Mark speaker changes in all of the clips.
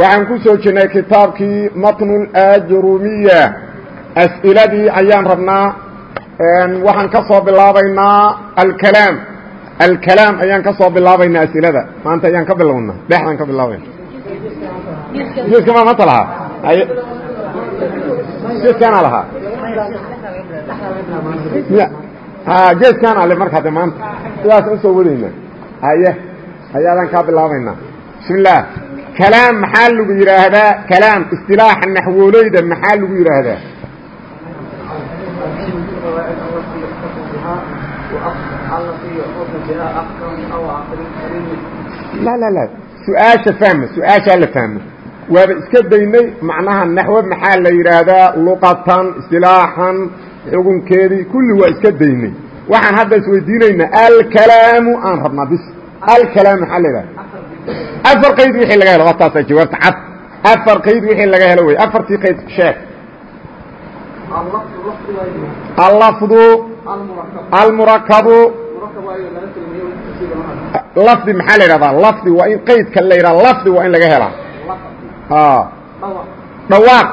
Speaker 1: waxaan ku soo jirnay kitaabkii matnu ajrumiya as'iladii ayaan rabnaa waxaan ka soo bilaabaynaa alkalaam. Alkalaam ayaan ka soo bilaabaynaa as'ilada. Maanta ayaan ka bilowna dhexdaan ka bilaabayna geeska ma maanta lahaa? Geeskaana lahaa? Geeskaan ale markaa de maanta. Sidaas u soo wadayna haye hayaadaan kaa bilaabaynaa. Bismi illaah kalaam maxaa lagu yidhaahdaa kalaam istilaaxa naxwooleyda maxaa lagu yidhaahdaa la la la su'aasha fahma su'aashaa la fahmo waaba iska daynay macnaha naxwo maxaa la yidhaahdaa luqatan istilaaxan xugunkeedii kulli waa iska daynay waxaan hadda isweydiinaynaa alkalaamu aan rabnaa bis alkalaam maxaa la yidhahda afar qayd wixii laga helo waa taasa jawaabta cad. Afar qayd wixii laga helo wey afartii qayd sheeg allafdu almurakabu. Lafdi maxaa la yidhahdaa? Lafdi waa in qaydka la yidhaha lafdi waa in laga helaa. Dhawaaq.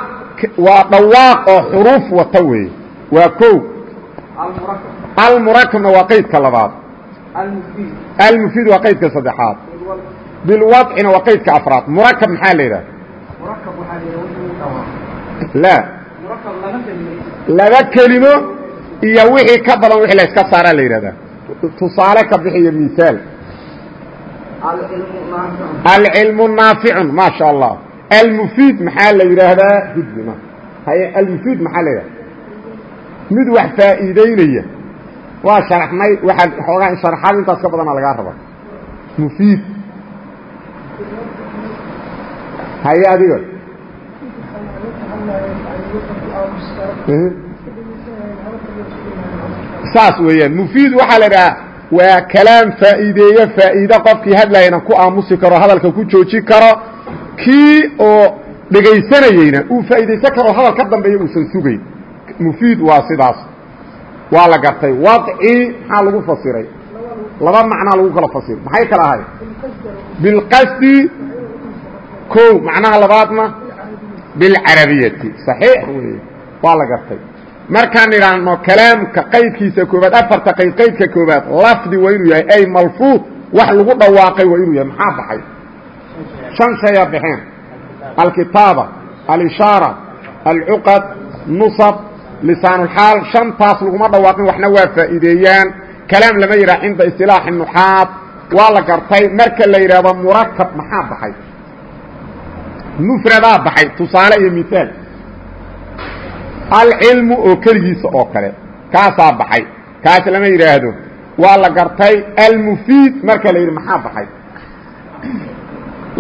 Speaker 1: Waa dhawaaq oo xuruuf wata weeye. Waa ko almurakabna waa qaydka labaad. Almufiid waa qaydka saddexaad bilwadcina waa qaydka afraad murakab maxaa la yidhaha la laba kelimo iyo wixii ka badan wixii la iska saaraa la yidhahdaa tusaale ka bixiyo misaal alcilmu naaficun maa sha allah almufiid maxaa la yidhaahdaa haye almufiid maxaa la yidhahda mid wax faa'iideynaya waa sharaxnay waxaa xoogaa sharaxaad intaas ka badana lagaa raba mufiid haye adiga saas weeyaan mufiid waxaa la idhahaa waa kalaam faa'iideeye faa'iide qofkii hadlayna ku aamusi karo hadalka ku jooji karo kii oo dhegaysanayeyna uu faa'iidaysan karo hadal ka dambeeya uusan sugayn. Mufiid waa sidaas. Waa la gartay. Wadci maxaa lagu fasiray? Laba macnaa lagu kala fasiray maxay kala ahay bilqasdi o macnaha labaadna bilcarabiyati. صaxiix wey waa la gartay. Markaan idhaahno kalaamka qaydkiisa koobaad afarta qayd qaydka koobaad lafdi waa inuu yahay ay malfuud wax lagu dhawaaqay waa inuu yahay. Maxaa baxay? شhan shayaa baxeen. Alkitaaba alishaara alcuqad nusab lisaanulxaal shantaas laguma dhawaaqin waxna waa faa'iideeyaan. Kalaam lama yidhaha cinda isilaaxi nuxaad. Waa la gartay. Marka la yidhaahdo murakab maxaa baxay mufradaa baxay tusaale iyo miaal alcilmu oo keligiisa oo kale kaasaa baxay. Kaas lama yidhaahdo waa la gartay almufiid marka la yidhi maxaa baxay?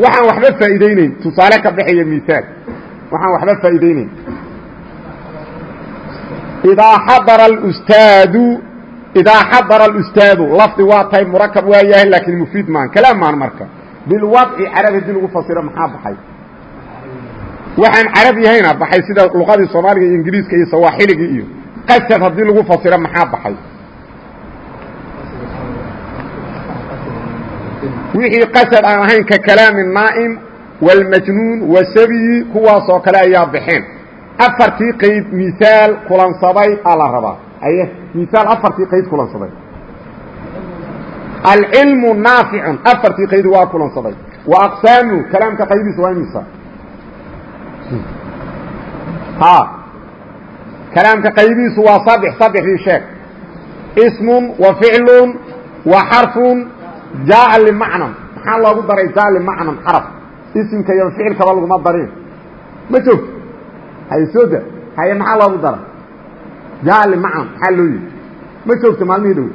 Speaker 1: Waxaan waxba faa'iidayneyn tusaale ka baxaya miaal waxaan waxba faa'iidayneyn idaa xadara alustaadu idaa xadara alustaadu lafdi waa tahay murakab waa laakiin mufiid maan kalaam maan marka. Bilwadci carabi haddii lagu fasiro maxaa baxay waxaan carab yahayna baxay sida luqadii soomaaliga iyo ingiriiska iyo sawaaxiligii iyo qasad haddii lagu fasiro maxaa baxay? Wixii qasad aan ahayn ka kalaami naa'im wاlmajnuun wasabyi kuwaasoo kale ayaa baxeen. Afartii qayd misaal kulansaday aa la rabaa. Aye misaal afartii qayd kulansaday. Alcilmu naaficun afartii qayd waa kulansaday. Wa aqsaamu kalaamka qaydiisa waa imisa kalaamka qaybihiisu waa saddex saddexdii sheeg. Ismun wa ficlun wa xarfun jaa'a limacnan. Maxaa loogu daray jaa limacnan xaraf? Isimka iyo ficilkaba laguma darin. Ma joogto haye soo da haye maxaa loogu dara jaa limacnan maxaa loo yihi ma joogto maalmihii dhow.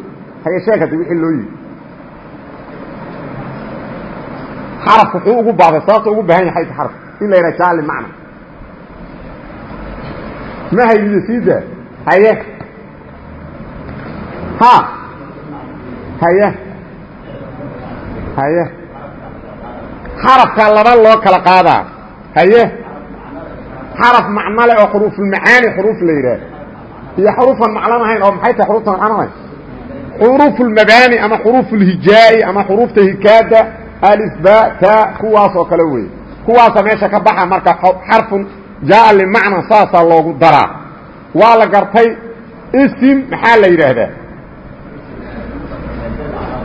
Speaker 1: Haye sheeg haddi wixii loo yihi xaraf wuxuu ugu baahday sababta ugu baahan yahay xarf in la yidhaha jaa limacnan ma haydida siida haye ha haye haye xarafkaa laba loo kala qaadaa haye xaraf macnole oo xuruufulmacaani xuruuf la yidhaah iyo xuruufan maclan ahayn oo maxay tahay xurufta maclan ahayn xuruufulmabaani ama xuruufulhijaa'i ama xuruufta hikaada alif ba ta kuwaas oo kale weeye kuwaasa meesha ka baxa marka xarfun jaaa limacna saasaa loogu daraa. Waa la gartay isim maxaa la yidhaahdaa?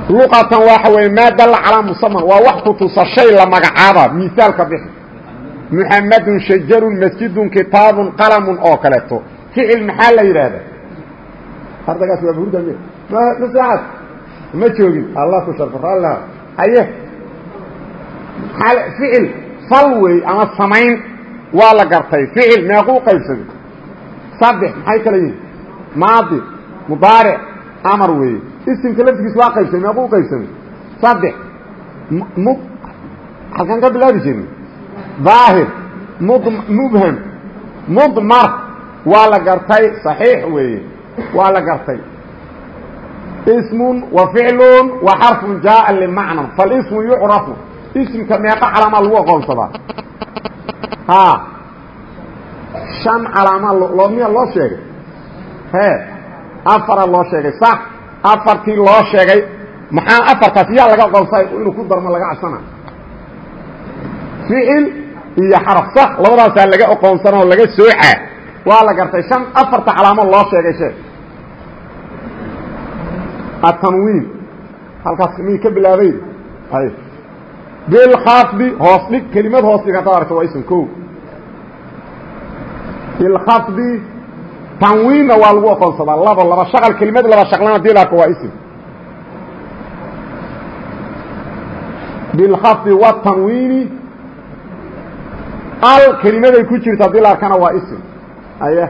Speaker 1: Luqatan waxa weeye maa dalla calaa musaman waa wax kutusa shay la magacaaba misaalka bixi. Muxamadun shajarun masjidun kitaabun qalamun oo kaleeto. Ficil maxaa la yidhaahdaa? Ardagaas waa hurda ma saacad ma joogin allah ku sharfo raallah haye. Ficil fal wey ama samayn waa la gartay ficil meequu qaybsaday saddex maxay kala yihiin maadi mudaaric amar weeye. Isimka laftigiis waa qaybsamay meequu qaybsamay saddex m halkan ka bilaabi jirnay daahir md mubham mudmar. Waa la gartay صaxiix weeye. Waa la gartay. Ismu wa ficlu wa xarfu jaaa limacnan falismu yucrafu isimka meeqa calaamaa lagu aqoonsadaa ha. Shan calaamaa loo miya loo sheegay? He. Afara loo sheegay. Sax. Afartii loo sheegay. Maxaa afartaas yaa laga aqoonsay inuu ku darmo laga cabsana ficil iyo xaraf. Sax labadaasaa laga aqoonsan oo laga soocaa waa la gartay. Shan afarta calaamo loo sheegay sheeg atanwiin halkaas mii ka bilaabay hay bilkhafdi hoos dhig kelimad hoos dhig haddaad aragto waa ism ko bilkhafdi tanwiinna waa lagu aqoonsadaa. Labo laba shaqal kelimad laba shaqlan haddii la arko waa ism bilkhafdi watanwiini al kelimaday ku jirto haddii la arkana waa ism aye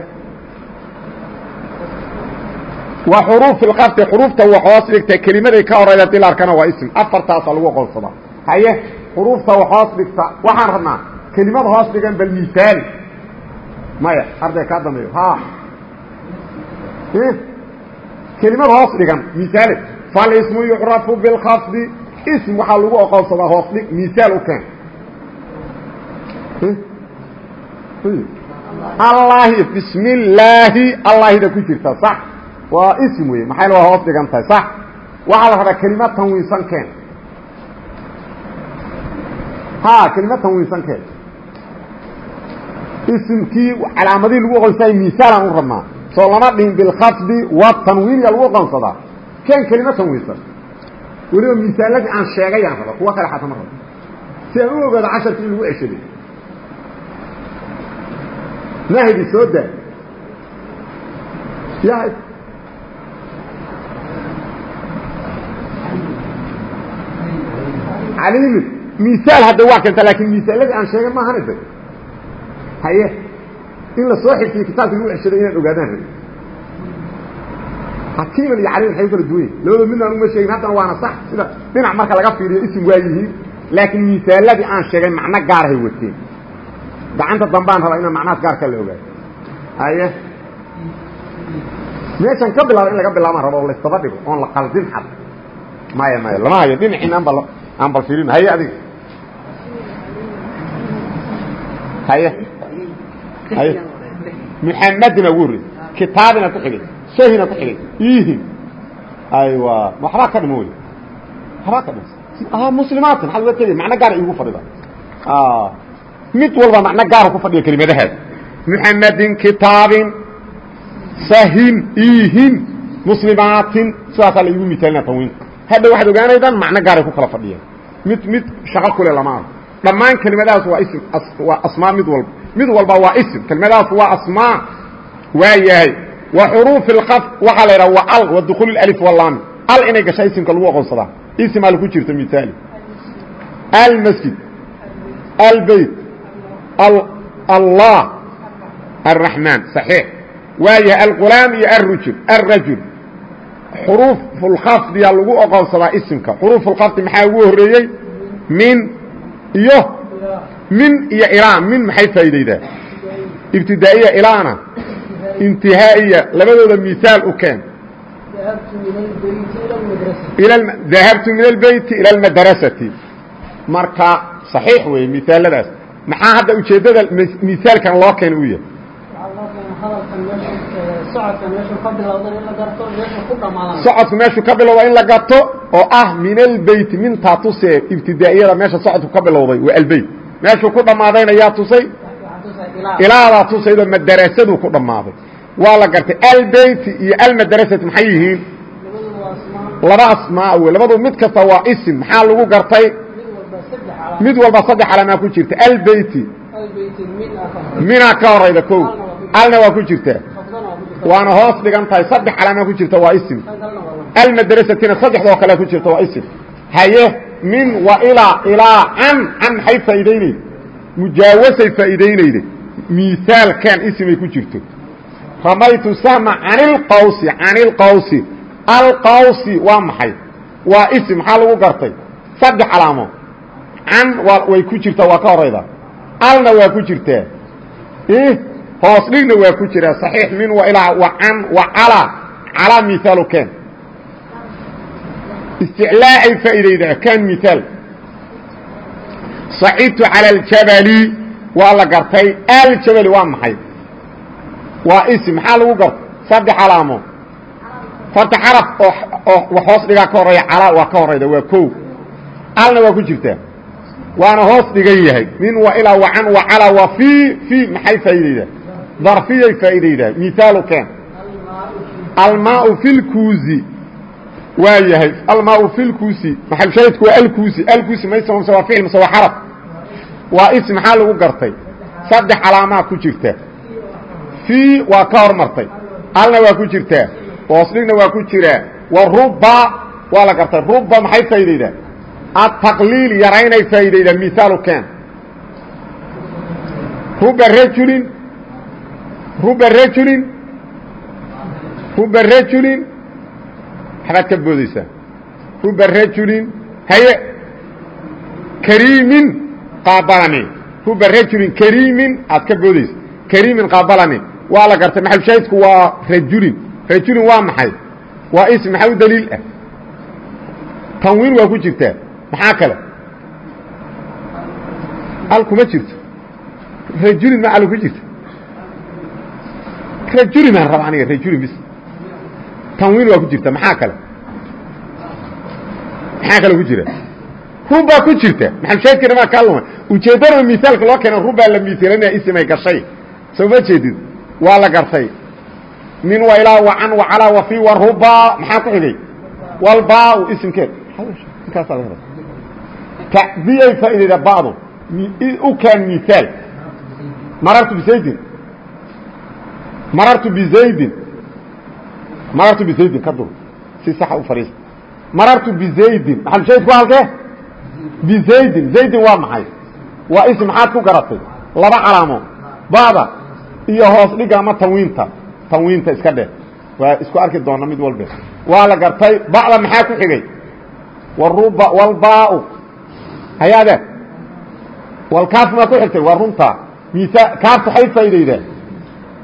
Speaker 1: wa xuruufi lkafdi xuruufta wax hoos dhigta kelimaday ka horayda haddii la arkana waa ism afartaasa lagu aqoonsadaa haye xuruufta wax hoos dhigta waxaan rabnaa kelimad hoos dhigan bal misaali maya arday kaa dambeeyo. Ha. Kelimad hoos dhigan misaali falismu yucrafu bilkhafdi ism waxaa lagu aqoonsadaa hoos dhig misaal u keen. Allahi bismi illaahi allaahida ku jirta sax. Waa ism wey maxay waa hoos dhigan tahay sax. Waxaa la rabaa kelimad tanwiinsan keen ha kelimad tanwiinsan keen isimkii calaamadihii lagu aqoonsay misaalaan u rabnaa. Soo lama dhihin bilkhafdi watanwiin yaa lagu aqoonsadaa. Keen kelimad tanwiinsan weliba misaaladii aan sheegayaan raba kuwa kale xata ma rabo si aan u ogaado casharkii in lagu ceshaday. Nahdi soo daa. Ya caliimin misaal hadda waa keenta laakiin misaaladii aan sheegay maahana de haye in la soo xigtiyo kitaabka lagu ceshaday inaan ogaadaan rabi xakiiman iyo caliim waxay u kala duwan yihiin labada midna aan uma sheegin haddana waana sax. Sida dhinac marka laga fiiriyo isim waa yihiin laakiin misaaladii aan sheegay macno gaarahay wateen. Gacanta dambaan rabaa inaan macnahaas gaarka la ogaado. Haye. Meeshan ka bilaaba in laga bilaabaan raba o laysdaba dhigo oon la qaldin xad maya maya lama hayo dhinaciina aan bal aan bal fiirin haye adiga haye haye muxamadina ugu horrey kitaabina ku xigay. Shahina ku xigay. Ihin aywa. Waxbaa ka dhimo wey waxbaa ka dhimo muslimaatin. Xad uga tegay macno gaara iigu fadhida. Mid walba macno gaara ku fadhiya kelimadahaas muxamadin kitaabin sahin ihin muslimaatin. Sidaasaa la igu misaalina tanwiinka hadda waxaad ogaanaydaan macno gaaray ku kala fadhiyaan mid mid shaqo kule lama arko dhammaan kelimadahaas waa ism waa asmaa mid walba mid walba waa ism kelimadahaas waa asmaa waa yahay wa xuruufi اlkaf waxaa la yidhaha waa al wa dukuul alif walaami al inay gasha isimka lagu aqoonsadaa ism al ku jirta misaali almasjid albeyt allah الرحمن صحيح waayahay alqulaam iyo arujul الrajul xuruufu اlkhafdiyaa lagu oqonsadaa isimka xuruufu اlkhafdi maxaa ugu horeeyey min iyo min iyo ilaa min maxay faa'iidaydaa ibtidaa'iya ilaana. Intihaa'iya labadooda miaal u keen. Dahabtu min albeyti ila almadrasati. Marka صaxiix weeye miaaladaas maxaa hadda ujeeddada miaalkan loo keena u yahay socodku meeshuu ka bilowda in la gato oo ah min albeyti mintaa tusee ibtidaa'iyada meesha socodku ka bilowday waa albeyt meeshuu ku dhammaadayna yaa tusay? Ilaadaa tusaydoo madarasadu ku dhammaaday. Waa la gartay. Albeyti iyo almadrasati maxay yihiin? Laba asmaa wey. Labadu mid kasta waa isim. Maxaa lagu gartay? Mid walba saddex calaamaa ku jirta. Albeyti minaa ka horayda ko alna waa ku jirtaa waana hoos dhigan tahay saddex calaamaa ku jirta waa isim almadrasatina saddexdoo kale ku jirta waa isim haye min wa ilaa ilaa can can maxay faa'iidaynayda mujaawasay faa'iidaynayda miaalkan isimay ku jirto. Ramaytu sahma can ilqawsi can ilqawsi alqawsi waa maxay? Waa isim maxaa lagu gartay? Saddex calaamood can way ku jirtaa waa ka horayda. Alna waa ku jirtaa hoos dhigna waa ku jiraa صaxiix min wa ilaa wa can wa calaa calaa miaalu ken isticlaacay faa'iidayda kan miaal صacidtu calى اljabali waa la gartay aljabali waa maxay waa ism maxaa lagu gartay saddex calaamood horta xaraf oo wax hoos dhigaa ka horeeya calaa waa ka horayda waa ko alna waa ku jirtaa waana hoos dhigan yahay min wa ilaa wa can wa calaa wa fii fii maxay faa'iidaydaa Darfiyay faa'iidaydaa miaalu ken almaau fi lkuusi waa yahay. Almaau fi lkuusi maxalshahidku waa alkuusi alkuusi maysa mse waa ficil mse waa xaraf. Waa ism maxaa lagu gartay? Saddex calaamaa ku jirta. Fii waa ka hormartay. Alna waa ku jirtaa hoos dhigna waa ku jiraa wa ruba waa la gartay. Ruba maxay faa'iidaydaa ataqliil yaraynay faa'iidaydaa miaalu ken ruba rajulin ruba rajulin. Ruba rajulin. Waxbaad ka boodaysaa ruba rajulin. Haye. Kariimin qaabalani ruba rajulin kariimin aad ka boodaysa. Kariimin qaabalani waa la gartay maxalushaahidku waa rajulin. Rajulin waa maxay? Waa ism maxaa u daliil ah? Tanwiin waa ku jirtaa maxaa kale? Al kuma jirto. Rajulin ma al ku jirta rajulin baan raba aniga rajulin bis tanwiin waa ku jirta maxaa kale? Maxaa kale ku jira? Rubbaa ku jirta. Maxalushaahidkana maa kaa luma ujeeddadaba miaalka loo keena rubbaa la miaalanaya isimay gashay. Soo ma jeedid waa la gartay min wa ilaa wa can wa calaa wa fii wa ruba. Maxaa ku xigay? Walbaa isimkeed. Inkaasaa laga tacdiyay faa'iidayda ba'du u kaan miaal marartu bisaydin marartu bizaydin marartu bizaydin ka dur si saxa u fadhiista marartu bizaydin maxalushaahidku waa halkee? Bizaydin zaydin waa maxay? Waa ism maxaad ku garatay? Laba calaamo ba'da iyo hoos dhiga ama tanwiinta tanwiinta iska dheh. Waa isku arki doona mid walbe waa la gartay ba'da maxaa ku xigay? Waruba walbaau hayaade walkaaf maa ku xigtay waa runta. Mia kaafta waxay faa'iidaydaa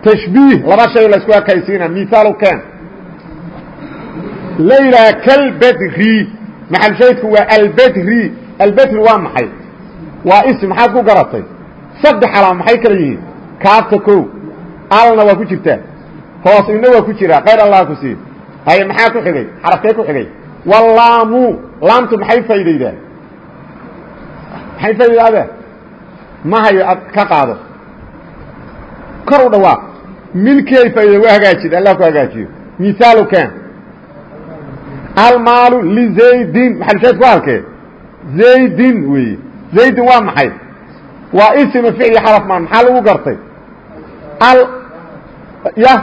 Speaker 1: tashbiih laba shay la isku ekaysiina miaalu ken layla kalbedri maxalshahidku waa albedri albedri waa maxay waa ism maxaad ku garatay saddex alaam maxay kala yihiin kaafta ko alna waa ku jirtaa hoos ina waa ku jiraa kayr allah ku siiye haye maxaa ku xigay xarafkee ku xigay walaamu laamtu maxay faa'iidaydaa maxay faa'iidaydaa ma hayo ad ka qaado kor u dhawaaq faa'iida waa hagaajid allah ku hagaajiyo. Misaalu ken almaalu lizaydin maxalushaahid ku halkee zaydin weeye zaydin waa maxay? Waa ismi ficli xaraf maan maxaa lagu gartay? Al ya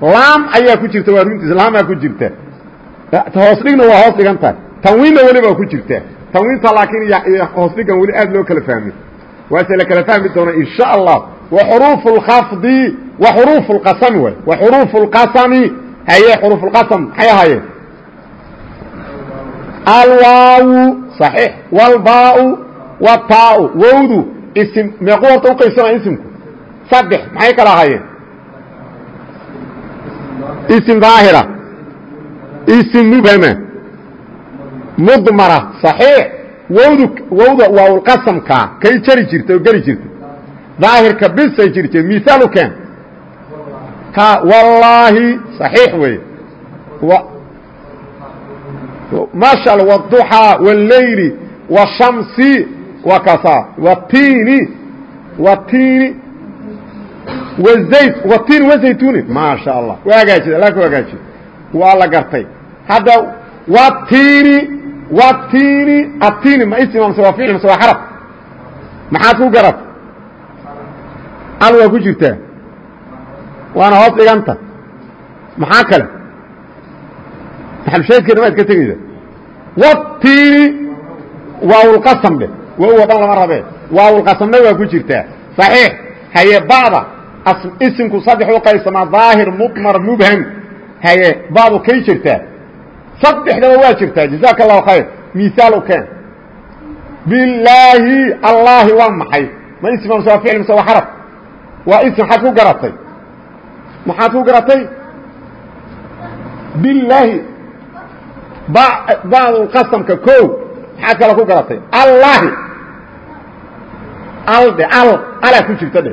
Speaker 1: laam ayaa ku jirta waa runtiis laamaa ku jirta. Hoos dhigna waa hoos dhigan tahay. Tanwiinna weliba ku jirta. Tanwiinta laakiin hoos dhigan weli aad loo kala fahmay waase la kala fahmi doona in sha allah wa xuruuf اlkhafdi wa xuruuf اlqasami waay wa xuruuf اlqasami haye xuruuf اlqasam maxay ahaayeen alwaawu صaxiix wاlbaau wataau wowdu isim meequu horta uqaybsamaya isimku saddex maxay kala ahaayeen ism daahira ism mubhama mudmara صaxiix wowdu wowda waawlqasamkaa kay jari jirta oo geli jirta daahirka bisay jirtay miaalu keen ha wallaahi صaxiix weeye maasha alla wالduxaa wاleyli wالshamsi waa kaasaa watiini watiini wzayd watiini wazaytuni maasha allah waa hagaajida alla ku hagaajiye waa la gartay hadda watiini watiini atini ma ism mase waa ficil mase waa xaraf maxaad ku garat al ku jirtaa waana hoos dhiganta. Maxaa kale? Maxalushaydkeena maad ka tegaysa watiini waawulqasam dheh wawa dhan lama rabee. Waawulqasamna waa ku jirtaa صaxiix haye ba'da isimku saddex u qaybsamaa daahir mudmar mubham. Haye ba'du kay jirtaa saddexdaba waa jirtaa jazaaka allahu khayr. Miaal keen. Bilaahi allaahi waa maxay. Ma ism mise waa ficil mise waa xaraf waa ism xad ku garatay. Maxaad ku garatay? Bilaahi bacdulqasamka ko maxaad kale ku garatay? Allahi al dhe al alaa ku jirta dhe.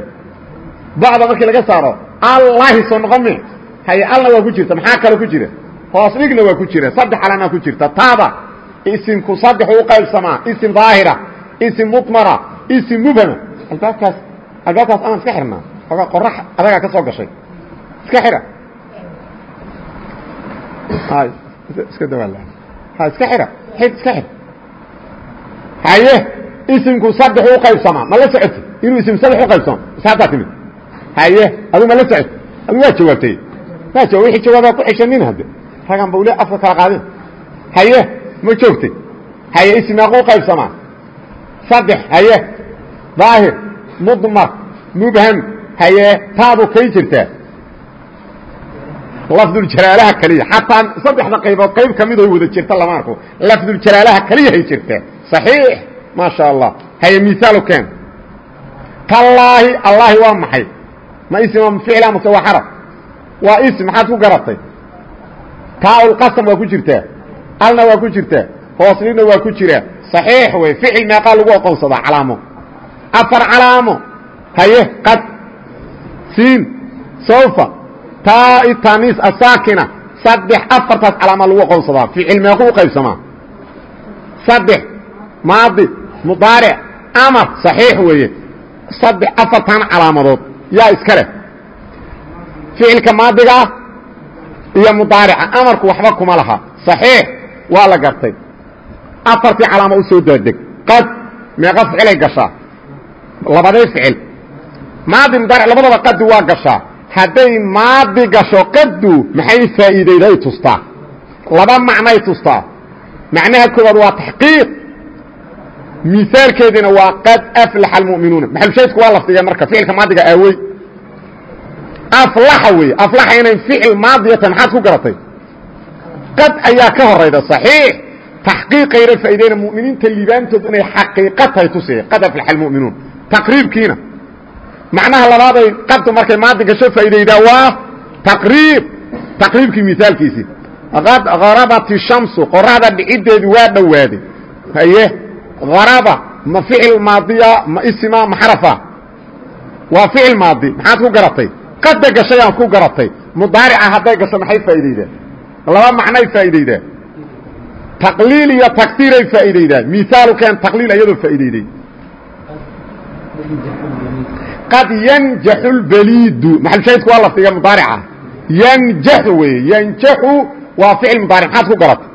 Speaker 1: Bacda markii laga saaro allahi soo noqon me. Haye alna waa ku jirta maxaa kale ku jira? Hoos dhigna waa ku jira saddex alana ku jirta. Taada isimku saddex u qaybsamaa isim daahira isim mudmara isim mubhama albaabkaas albaabkaas aman iska xirnaa. Qorax adagaa ka soo gashay. Iska xira. Iska dawaal iska xira. Xid iska xir. Haye isimku saddex u qaybsamaa. Ma la socoti inuu isim saddex u qaybsamo isaataa timid. Haye adu ma la socoti adu waa jawaabtay. Waa jawaab wixii jawaabaa ku xeshanin hadde ragan bawle afka kala qaadin. Haye ma joogtay? Haye isim meequu qaybsamaa. Saddex haye. Daahir mudmar mubham haye taadu kay jirtaa lafduljalaalaha keliya xataa saddexda qaybood qayb ka midoy wada jirta lama arko lafduljalaalaha keliyahay jirtaa صaxiix maa sha allah haye miaalu keen tallaahi allaahi waa maxay ma ism ficla mase waa xaraf waa ism maxaad ku garatay taaulqasam waa ku jirtaa alna waa ku jirtaa hoosnina waa ku jiraa صaxiix wey ficil meeqaa lagu aqoonsadaa calaamo afar calaamo haye qad siin sawfa taa tanis asaakina saddex afartaas calaamaa lagu aqoonsadaa ficil meequ u qaybsamaa saddex maadi mudaaric amar صaxiix weeye. Saddex afartan calaamadood yaa iska leh. Ficilka maadigaa iyo mudaarica amarku waxba kuma laha. صaxiix waa la gartay. Afartii calaama u soo daadeg. Qad meeqa ficilay gashaa. Labadee ficil maadi mudaaric labadaba qadi waa gashaa. Hadday maadi gasho qadu maxay faa'iidayday tustaa? Laba macnay tustaa. Macnaha koobaad waa taxqiiq. Misaalkeediina waa qad aflaxa almu'minuuna. Maxalushaydku waa lafdiga marka ficilka maadiga aawey aflaxa weeye aflaxa inay ficil maadiya maxaad ku garatay? Qad ayaa ka horayda صaxiix taxqiiqayna faa'iideyna mu'miniinta liibaantood inay xaqiiqa tahay qad aflaxa almu'minuun. Taqriibkiina macnaha labaaday qaddu markay maadi gasho faa'iidaydaa waa taqriib. Taqriibkii misaalkiisii. Qad harabat shamsu qoraxda dhiciddeedu waa dhowaaday haye haraba ma ficil maadiya ma isima ma xarafa. Waa ficil maadi maxaad ku garatay? Qadda gashayaan ku garatay. Mudaarica hadday gasho maxay faa'iidaydaa laba macnay faa'iidaydaa taqliil iyo tagsiiray faa'iidaydaa misaalu keen taqliil iyadoo faa'iidayday qad yanjaxu اlbaliidu maxalshaydku waa lafdiga mudaarica. Yanjaxu weeye. Yanjaxu waa ficil mudaaric. Maxaad ku garatay?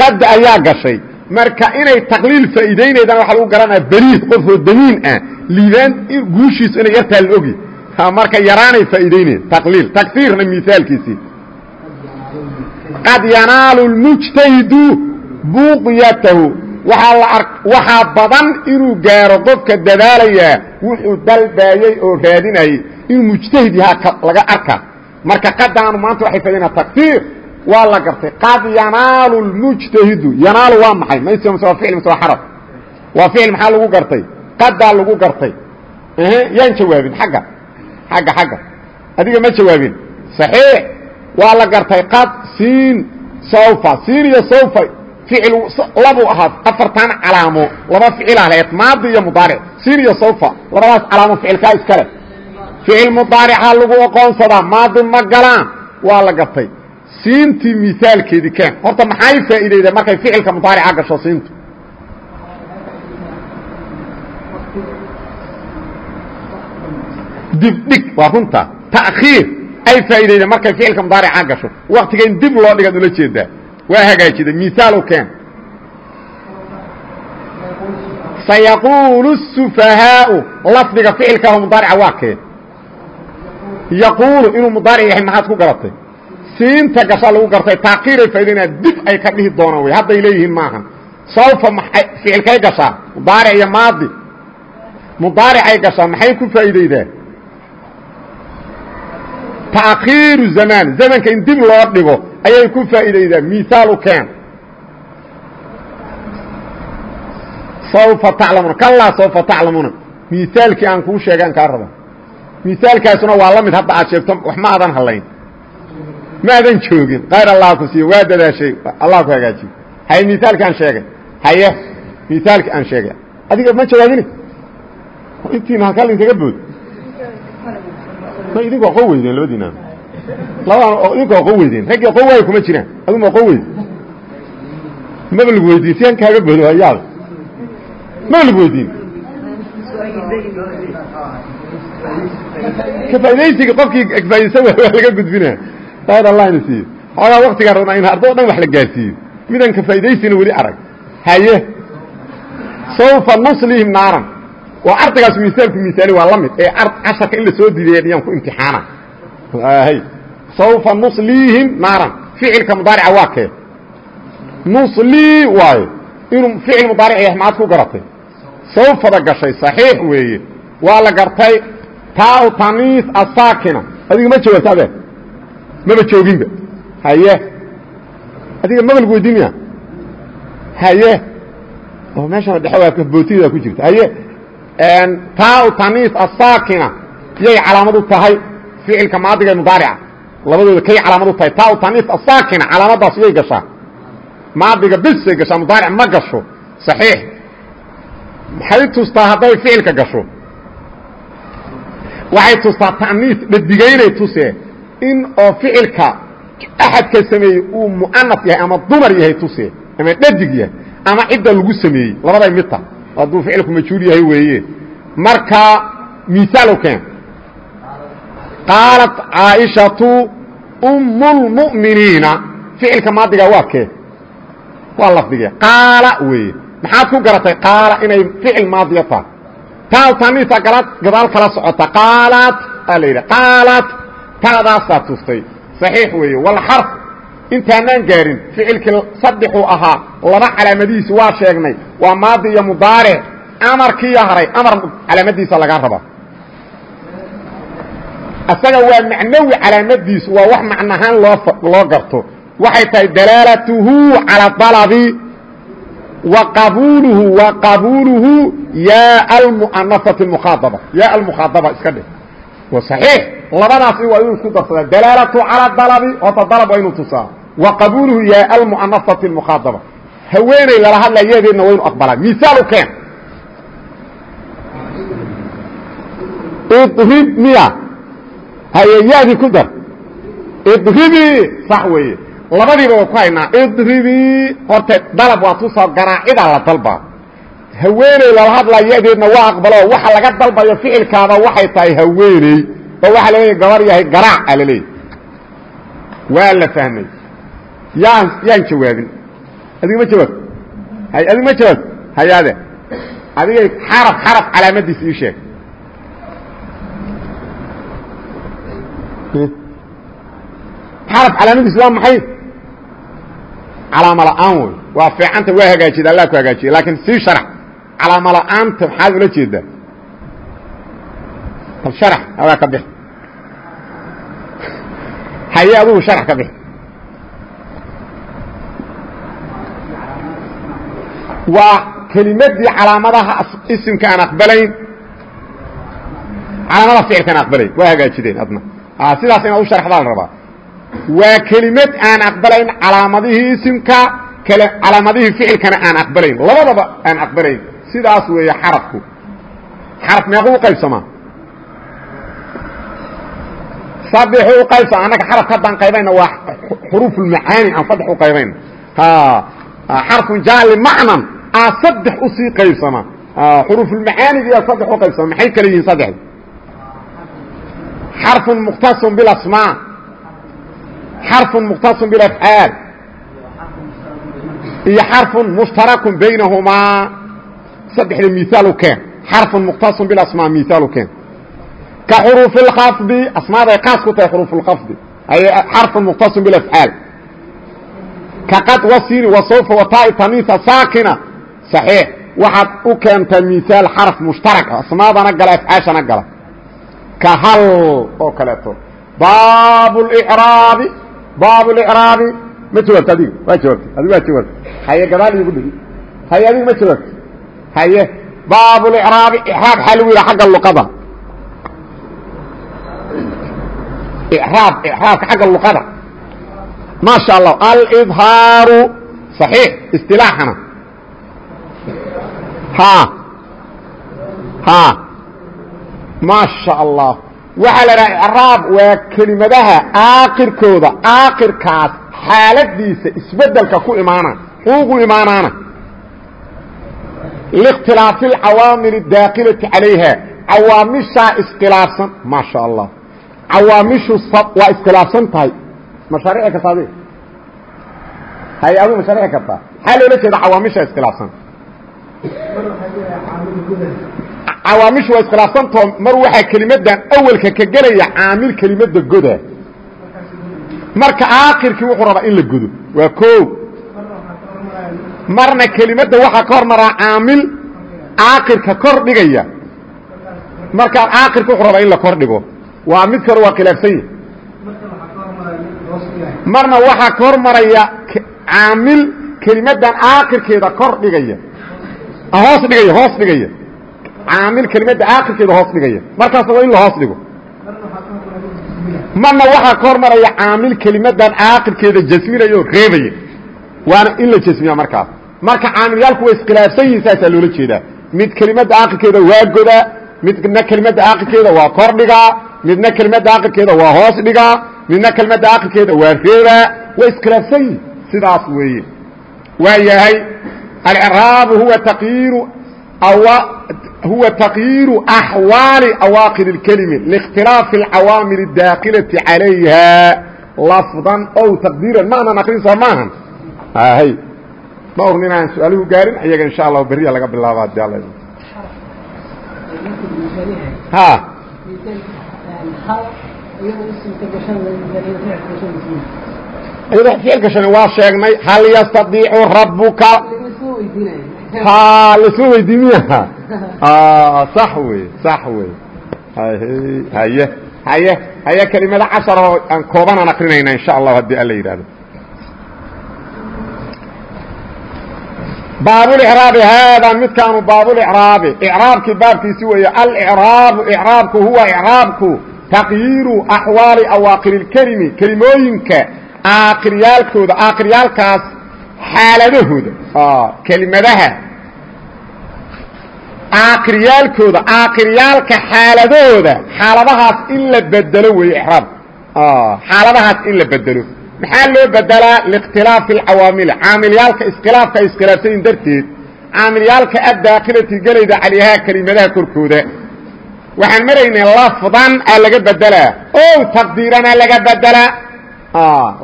Speaker 1: Qad ayaa gashay. Marka inay taqliil faa'iidaynaydana waxaa lagu garanaya beliid qofoo damiin ah. Liibaan guushiisu inay yartaa la ogi. Marka yaraanay faa'iidaynayn. Taqliil. Tagsiirna misaalkiisii qad yanaalu اlmujtahidu buqyatahu waxaa badan inuu gaaro qofka dadaalayaa wuxuu dalbaayey oo raadinayey inuu mujtahid yahaa laga arka. Marka qadaanu maanta waxay fadinaa tagsiir waa la gartay. Qad yanaalu lmujtahidu yanaalu waa maxay? Mase waa ficil mase waa xaraf waa ficil maxaa lagu gartay? Qadaa lagu gartay. Yaan jawaabin. Agga agga agga adiga ma jawaabin. صaxiix waa la gartay qad siin sawfa. Siin iyo sawfa ficil labu ahaa afartan calaamo laba ficilaa laheed maadi iyo mudaaric siin iyo sawfa labadaas calaamo ficilkaa iskale ficil mudaarica lagu aqoonsadaa maadi ma galaan waa la gartay siintii misaalkeedii keen. Horta maxay faa'iideyda markay ficilka mudaarica gasho siintu? Dibdhig waa runta. Ta'khiir ay faa'iideyda markay ficilka mudaarica gasho. Waktiga in dib loo dhigaad ula jeedaa waa hagaajida miaal keen. Sayaquulu الsufahaau lafdiga ficilkaah mudaarica waa kee yaquulu inuu mudaaric yahay maxaad ku garatay? Siinta gashaa lagu gartay taakiiray faa'idaynaa dib ay ka dhihi doonaan wey hadday leeyihiin maahan sawfa maay ficilkay gashaa mudaaric iyo maadi? Mudaaricay gashaa maxay ku faa'iideydaa taakhiiru zamaan zamanka in dib loo dhigo ayay ku faa'iideydaa miaalu keen saufa taclamuuna kalaa saufa taclamuuna miaalkii aan kuu sheegaan kaa raba miaalkaasuna waa la mid hadda aad sheegto wax ma adan hadlayn ma adan joogin kayr allah ku siiye waa dadaashay allah ku hagaajiye haye miaalki aan sheegay haye miaalki aan sheegay adiga ma jawaabini intiina halkaa idinkaga bood ma idinku aqoon weydeen labadiina labadaan idinku aqoon weydeen raggii aqoon waayo kuma jiraan. Aduma aqoon weyde maba lagu weydiin si an kaaga boodo hayaad maba lagu weydiin kafaa'idaysiga qofkii kafaa'idaysa waa laga gudbina saad allah ina siiyo xoogaa waktigaa rabnaa in ardoo dhan wax la gaarsiiyo midaan kafaa'idaysiina weli arag. Haye. Saufa nuslihim naaran oo ardaygaas misaalku misaali waa la mid. Ee casharka in la soo diideeya dhiyaan ku imtixaana saufa nusliihim naaran. Ficilka mudaarica waa kee? Nuslii waayo inuu ficil mudaaric yahay maxaad ku garatay. Sawfada gashay saxiix weeye. Waa la gartay taa taniis asaakina adiga ma jawaabta adeer maba jooginba haye. Adiga maba lagu weydiinaya haye. Oo meeshana dhexe waa bootida ku jirta. Haye taa taniis asaakina yay calaamad u tahay ficilka maadiga mudaarica. Labadooda kay calaamad u tahay. Taa taniis asaakina calaamadaas yay gashaa. Maadiga bisay gashaa mudaaric ma gasho. Saxiix. Maxay tustaa hadday ficilka gasho? Waxay tustaa ta'niis dhadigaynay tusee in oo ficilka axadka sameeyey uu mu'anas yahay ama dumar yahay tusee ama dhadig yahay ama cidda lagu sameeyey labaday midta hadduu ficilku majhuul yahay weeye. Marka misaal keen. Qaalat caaishatu umm اlmu'miniina ficilka maadiga waa kee? Waa lafdige. Qaala weeye. Maxaad ku garatay qaala inay ficil maadiya tahay? Taa taniisa gala gadaal kala socota. Qaalaat aa la yidhi qaalaat taadaasaa tustay saxiix weeye. Walxarf intaanaan gaarin ficilkii saddexuu ahaa laba calaamadihiisi waa sheegnay waa maadi iyo mudaaric amarkiiyo haray amar calaamadiisa lagaa rabaa asaga waa macnawi calaamadiisu waa wax macnahaan loo garto. Waxay tahay dalaalatuhu calى dalabi wa qabuuluhu wa almu'anasati mukhaaaba yaa almukhaadaba iska dheh. Wa saxiix labadaasi waa inuu isku darsadaa dalaalatu calى dalabi horta dalab waa inuu tusaa wa qabuuluhu yaa almu'anasati mukhaadaba haweeney lala hadlaya yadeedna waa inu aqbalaa misaalu keen. Idrib miya. Haye yaadii ku dar. Idribi sax weeye. Labadiiba waa ku haynaa. Idribii horte dalab waa tusaa garaacidaa la dalbaa. Haweeney lala hadlaa yadeedna waa aqbalo waxa laga dalbayo ficilkaada waxay tahay haweeney. Oo waxaa laleeya gabar yahay garaac a laleeyahy waa la fahmay yaan yaan jawaabin. Adiga ma jawaab? Hay adiga ma jawaab? Hayaade. Adigay xaraf xaraf calaamadiisa ii sheeg. Xaraf calaamadiisu waa maxay? Calaamo la'aan wey waa fiicanta waa hagaajiyada allah ku hagaajiye laakiin sii sharax. Calaamo la'aanta maxaad ula jeedaa? Bal sharax adaa ka bix haye adugu sharax ka bix waa kelimadii calaamadaha isimka aan aqbalayn. Calaamada ficilka aan aqbalayn. Waa hagaajideen adna sidaas inaad u sharxdaa la rabaa. Waa kelimad aan aqbalayn calaamadihii isimka calaamadihii ficilkana aan aqbalayn. Labadaba aan aqbalayn. Sidaas weeye xarafku. Xaraf meequ u qaybsamaa sadexu u qaybsama. Annaga xarafka haddaan qaybayna waa xuruufulmacaani aan saddex u qaybayna xarfun jaali macnan aa saddex u sii qaybsama xuruufulmacaanigiyaa saddex u qaybsama maxay kale yihiin saddexda xarfun mukhtasun bilasmaa xarfun mukhtasun bilafcaal iyo xarfun mushtarakun baynahumaa saddexda miaalu keen xarfun mukhtasun bilasmaa miaalu keen ka xuruufi اlkhafdi asmaaday qaas ku tahay xuruuf اlkhafdi ay xarfun mukhtasun bilafcaal ka qad wasini wasawfa wataai tamiisa saakina saxiix waxaad u keentaa miaal xarf mushtarak asmaadana gala afcaashana gala ka hal oo kaleeto baab اlraabi baab اlcraabi ma jawaabta adiga waa jawaabtay adigu waa jawaabtay haye gadaal iigu dhigi haye adiga ma jawaabtay haye baab اlcraabi icraab xaa lagu yidha xagga luqada icraab icraabka xagga luqada ma sha allah alidhaaru صaxiix istilaaxana ha. Ha. Ma sha allah waxaa la dhaha icraab waa kelimadaha aakirkooda aakirkaas xaaladiisa isbeddelka ku imaana xuugu imaanaana. Likhtilaafi alcawaamil اdaakilati calayha cawaamishaa iskhilaafsan ma sha allah cawaamishu waa iskhilaafsan tahay ma sharci karta adi hay adu ma sharci kartaa maxaa loola jeeda cawaamisha iskhilaafsan? Cawaamishu waa iskhilaafsantao mar waxaa kelimadan awelka ka gelaya caamil kelimada goda. Marka aakirkii wuxuu rabaa in la godo. Waa o marna kelimadda waxaa ka hormaraa caamil aakirka kor dhigaya. Markaa aakirka wuxuu rabaa in la kor dhigo. Waa mid kale waa khilaafsan yahi marna waxaa ka hormaraya caamil kelimadan aakirkeeda kor dhigaya. Hoos dhigaya hoos dhigaya. Caamil kelimadda aakirkeeda hoos dhigaya. Markaasna waa in la hoos dhigo. Marna waxaa ka hormaraya caamil kelimadan aakirkeeda jasminayo reebaya. Waana in la jasmiya markaas. Marka caamilyaalku way iskhilaafsan yihiin saasaa loola jeedaa. Mid kelimadda aakirkeeda waa godaa midna kelimadda aakirkeeda waa kor dhigaa midna kelimadda aakirkeeda waa hoos dhigaa midna kelimadda aakirkeeda waa reebaa way iskhilaafsan yihin sidaas weeye waa yahay alcraabu huwa taqyiiru huwa taqyiiru axwaali awaaqir اlkelimi liاkhtilaafi اlcawaamil اdaakilati calayha lafdan ow taqdiiran ma anan akrin soo maahan hay dhowr nin aan su-aaluhu gaarin ayaga insha allah beriya laga bilaaba adi alla ha iyado ficil gashani waa sheegnay hal yastadiicu rabuka ha lasma weydiimiya sax wey sax wey haye haye haye kelimada casharoo aan koobanaan akrinayna insha allah haddii alla yidhahdo baabulcraabi haadaa midkaanu baabulcraabi icraabkii baabkiisi weeye alcraabu icraabku huwa icraabku taqyiiru axwaali awaaqir اlkelimi kelimooyinka aakiryaalkooda aakiryaalkaas xaaladahooda kelimadaha aakiryaalkooda aakiryaalka xaaladahooda xaaladahaas in la bedelo weeye icraab xaaladahaas in la bedelo maxaa loo bedelaa likhtilaafi alcawaamil caamilyaalka iskhilaafka ay iskhilaafsayin darteed caamilyaalka addaakilati gelayda calayhaa kelimadaha korkooda waxaan maraynay lafdan aa laga bedelaa o taqdiiranaa laga bedelaa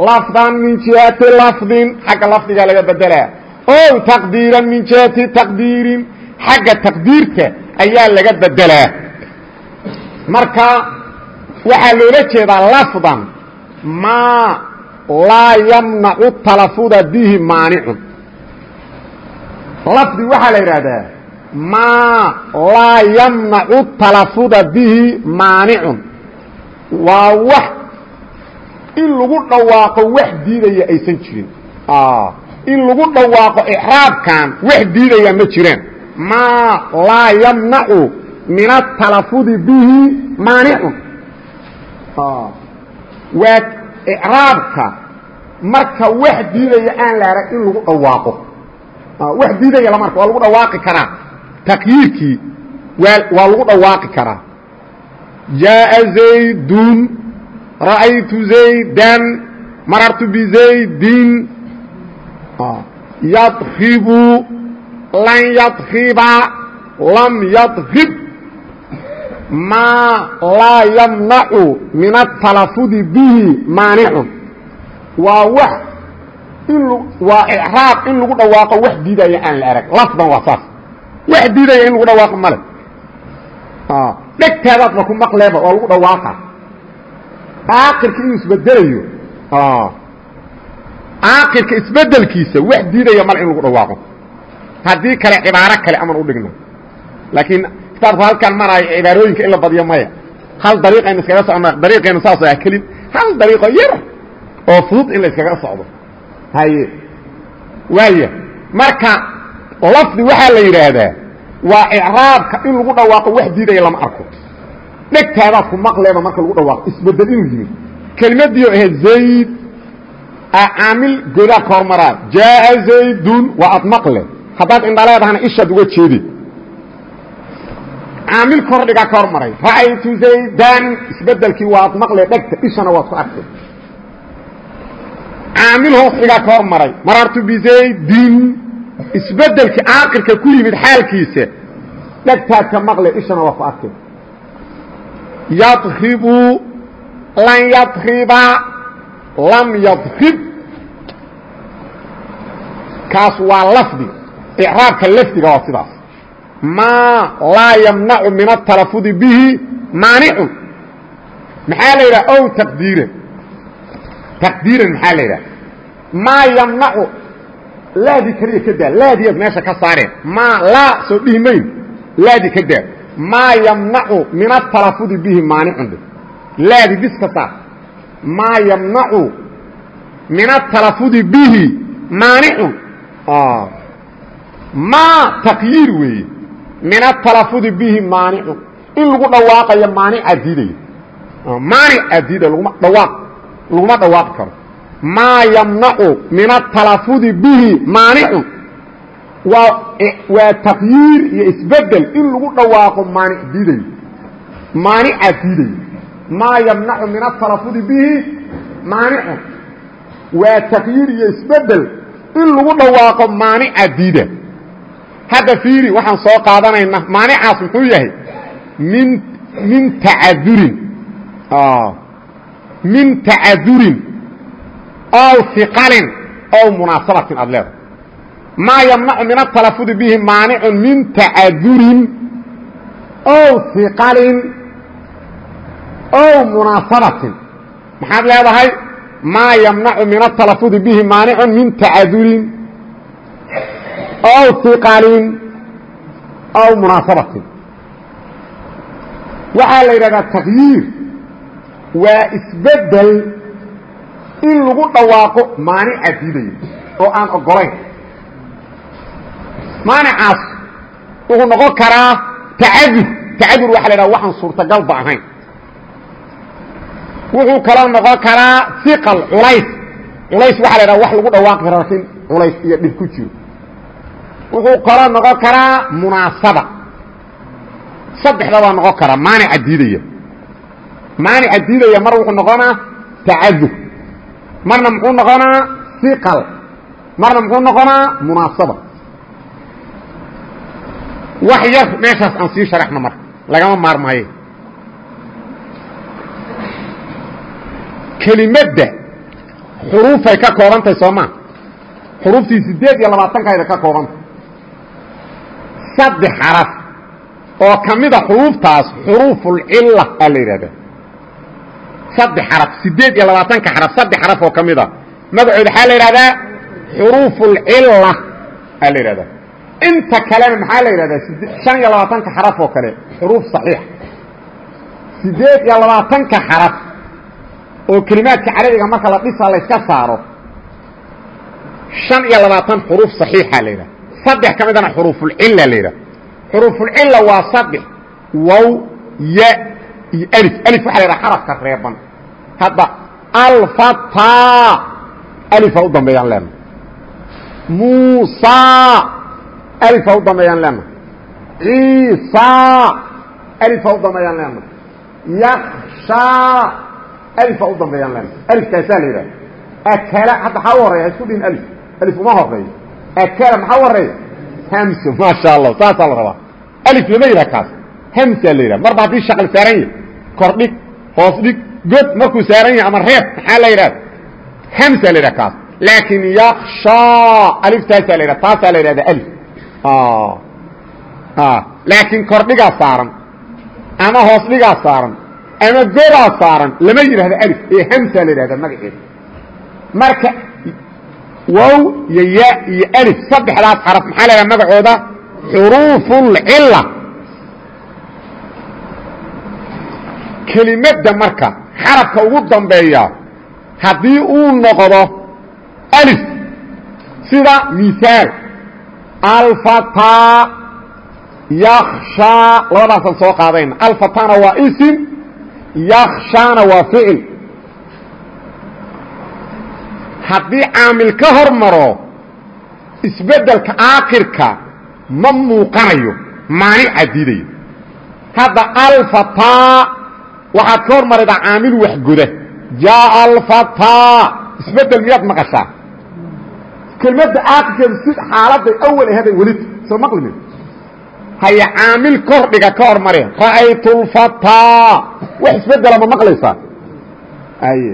Speaker 1: lafdan min jihati lafdin xagga lafdigaa laga bedelaa o taqdiiran min jihati taqdiirin xagga taqdiirta ayaa laga bedelaa marka waxaa loola jeedaa lafdan ma laa yamnacu talafuda bihi maanicun lafdi waxaa la yidhaahdaa maa laa yamnacu talafuda bihi maanicun. Waa wax in lagu dhawaaqo wax diidaya aysan jirin. In lagu dhawaaqo ixraabkan wax diidaya ma jiraan. Maa laa yamnacu min atalafudi bihi maanicun. Waa icraabka marka wax diidaya aan la arag in lagu dhawaaqo. Wax diidaya lama arko waa lagu dhawaaqi karaa taqyiirkii waa lagu dhawaaqi karaa jaaءa zaydun ra'aytu zaydan marartu bizaydin yadkibu lan yadkiba lam yadkib maa laa yamnacu min atalafudi bihi maanicun waa wax in waa icraab in lagu dhawaaqo wax diidaya aan la arag lafdan waa saas wax diidaya in lagu dhawaaqo male dhegtaadaadba ku maqleeba waa lagu dhawaaqa. Aakirka inuu isbedelayo aakirka isbedelkiisa wax diidaya male in lagu dhawaaqo. Haddii kale cibaaro kale aman udhigno laakiin kitaabku halkan maraayo cibaarooyinka in la badiyo maya. Hal dariiqaynu iskaga socno dariiqaynu saas ah kelin. Hal dariiqo yar oo fudud in la iskaga socdo. Haye waaya marka lafdi waxaa la yidhaahdaa waa icraabka in lagu dhawaaqo wax diidaya lama arko. Dhegtaadaad ku maqleeba marka lagu dhawaaqo isbeddel inuu yimid. Kelimadii ahayd zayd caamil godaa ka hormaraa jaaa zaydun waa ad maqle. Haddaad indhaleedahana ishaad uga jeedi. Caamil kordhigaa ka hormaray. Ra'aytu zaydan isbedelkii waa ad maqle dhegta ishana waad ku arkay. Caamil hoos dhigaa ka hormaray. Marartu bizaydin isbedelkii aakirka ku yimid xaalkiisa dhegtaad ka maqle ishana waa ku arkay. Yadribu lan yadriba lam yadrib. Kaas waa lafdi icraabka lafdiga waa sidaas. Maa laa yamnacu min atalafudi bihi maanicun maxaa la yidhaha ow taqdiiran? Taqdiiran maxaa la yidhaha? Maa yamnacu laadii keliya ka daa laadiyaad meesha ka saareen. Maa laa soo dhihi mayn. Laadi ka daa. Maa yamnacu min atalafudi bihi maanicun laadi bis ka saar. Maa yamnacu min atalafudi bihi maanicun maa taqyiir weeye. Min atalafudi bihi maanicun in lagu dhawaaqayo maanicaa diidaya maanicaa diidaya laguma dhawaaq laguma dhawaaqi karo maa yamnacu min atalafudi bihi maanicun waa waa taqyiir iyo isbeddel in lagu dhawaaqo maanic diidayo maanicaa diidaya maa yamnacu min atalafudi bihi maanicun waa taqyiir iyo isbeddel in lagu dhawaaqo maanica diida. Hadda fiiri waxaan soo qaadanaynaa. Maanicaas muxuu yahay? Min min taadurin min tacadurin ow iqalin ow munaasabatin aad leedahay maa yamnacu min atalafudi bihi maanicun min tacadurin ow iqalin ow munaasabatin maxaad leedahay maa yamnacu min atalafudi bihi maanicun min tacadurin ow iqalin ow munaasabatin waxaa la yidhahdaa taqyiir waa isbeddel in lagu dhawaaqo maanica diidaya oo aan ogolayn maanicaas wuxuu noqon karaa tacadur tacadur waxa la yidhaha waxaan suurtagalba ahayn wuxuu kaloo noqon karaa iqal culays. Culays waxa la yidhaha wax lagu dhawaaqi karo laakiin culays iyo dhib ku jiro. Wuxuu kaloo noqon karaa munaasaba. Saddexda waa noqon karaa maanica diidaya maanica diidaya mar wuxuu noqonaa tacadur marna muxuu noqonaa iqal marna muxuu noqonaa munaasaba. Wax yar meeshaas aan sii sharaxno marka lagama maarmaayo kelimadda xuruufay ka koobantahay soo maa xuruuftii siddeed iyo labaatankayda ka koobantay. Saddex xaraf oo ka mida xuruuftaas xuruufulcilla aa la yidhahdaa saddex xaraf siddeed iyo labaatanka xaraf saddex xaraf oo ka mida magacooda waxaa la yidhahdaa xuruufulcilla aa la yidhahdaa. Inta kalena maxaa la yidhahdaa? Shan iyo labaatanka xaraf oo kale xuruuf saxiix. Siddeed iyo labaatanka xaraf oo kelimaadka carabiga marka la dhisa layska saaro شhan iyo labaatan xruuf صaxiixa la yidhaha saddex ka midana xuruufulcila la yidhaha xuruufulcila waa saddex wow ya iyo alif waxa la yidhaha xarafka reeban. Hadda alfata alifa u dambeeyaan leenahay muusa alifa u dambeeyaan leenahay ciisa alifa u dambeeyaan leenahay yakshaa alifa u dambeeyaan leenahay alifkaasaa la yidhaha. Akala hadda maxaa u horeya isku dhihin alif. Alif uma horeeyo akala maxaa u horreeya hamso maasha allah saasaa la rabaa. Alif lama yidhaha kaas hamsaa la yidhaha marba haddii shaqal saaran yahy kordhig hoos god markuu saaran yahay ama reeb maxaa la yidhahda hamsaa la yidhaha kaas. Laakiin yakshaa aliftaasaa la yidhaha taasaa la yidhahda alif. Laakiin kordhigaa saaran ama hoos dhigaa saaran ama godaa saaran lama yidhahdo alif. Ee hamsaa la yidhahda magaceeda. Marka wow iyo ya iyo alif saddexdaas xaraf maxaa la yidhaha magacooda? Xuruufulcila kelimadda marka xarafka ugu dambeeya haddii uu noqdo alif sida misaal alfataa yakshaa labadaasaan soo qaadayna alfatana waa isim yakshaana waa ficil. Haddii caamil ka hor maro isbeddelka aakirka ma muuqanayo maanica diidayo hadda alfataa waxaad ka hor maraydaa caamil waxgoda jaaa alfataa. Isbeddel miyaad maqashaa? Kelmadda aakirkeedu si xaaladay awal ahaday welita soo maqlimin haya caamil kordhiga ka hor mare ra'aytu lfataa wax isbeddela ma maqlaysaa? Aye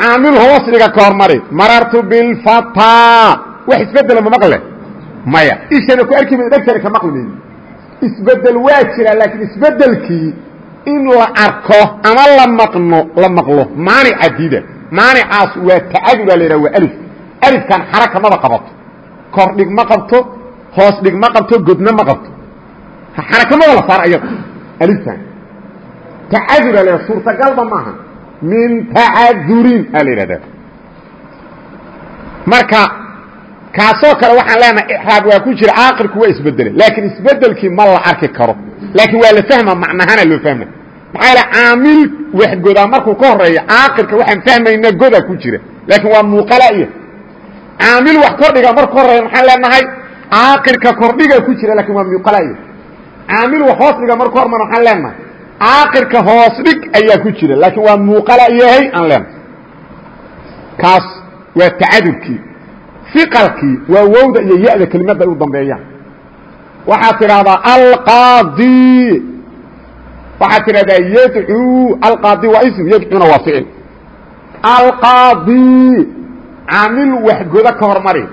Speaker 1: caamil hoos dhiga ka hor mari marartu bilfataa. Wax isbeddela ma maqle? Maya. Ishana ku arki mayda dhegtana ka maqli maydi isbeddel waa jiraa laakiin isbeddelkii in la arko ama la maqlo. Maanica diida maanicaas waa tacadula la yidhaha waa alif. Alifkan xaraka maba qabato kor dhig ma qabto hoos dhig ma qabto godna ma qabto. Xarakamada la saar ayada aliftan tacadura la suurtagalba maaha. Min tacadurin aa la yidhahdaa marka kaasoo kale waxaan leenahay ixraab waa ku jira caaqilku waa isbedelay. Laakiin isbedelkii ma la arki karo laakiin waa la fahma macnahana loo fahma maxaa yaele caamil waxgodaa markuu ka horeeyo caaqilka waxaan fahmayna goda ku jira. Laakiin waa muuqala iyo. Caamil wax kordhiga marku horreeya maxaan leenahay caaqilka kordhiga ku jira laakiin waa muuqala iyo. Caamil wax hoos dhiga marku hormar waxaan leenahay caaqilka hoos dhig ayaa ku jira. Laakiin waa muuqala yahay aan leenahay. Kaas waa tacadurkii iqalkii waa wowda iyo ya-da kelimadda u dambeeyaan waxaad tidhahdaa alqaadi. Waxaad tidhahdaa yadcuu alqaadi waa ism yadcuuna waa ficil. Alqaadi caamil waxgoda ka hormari.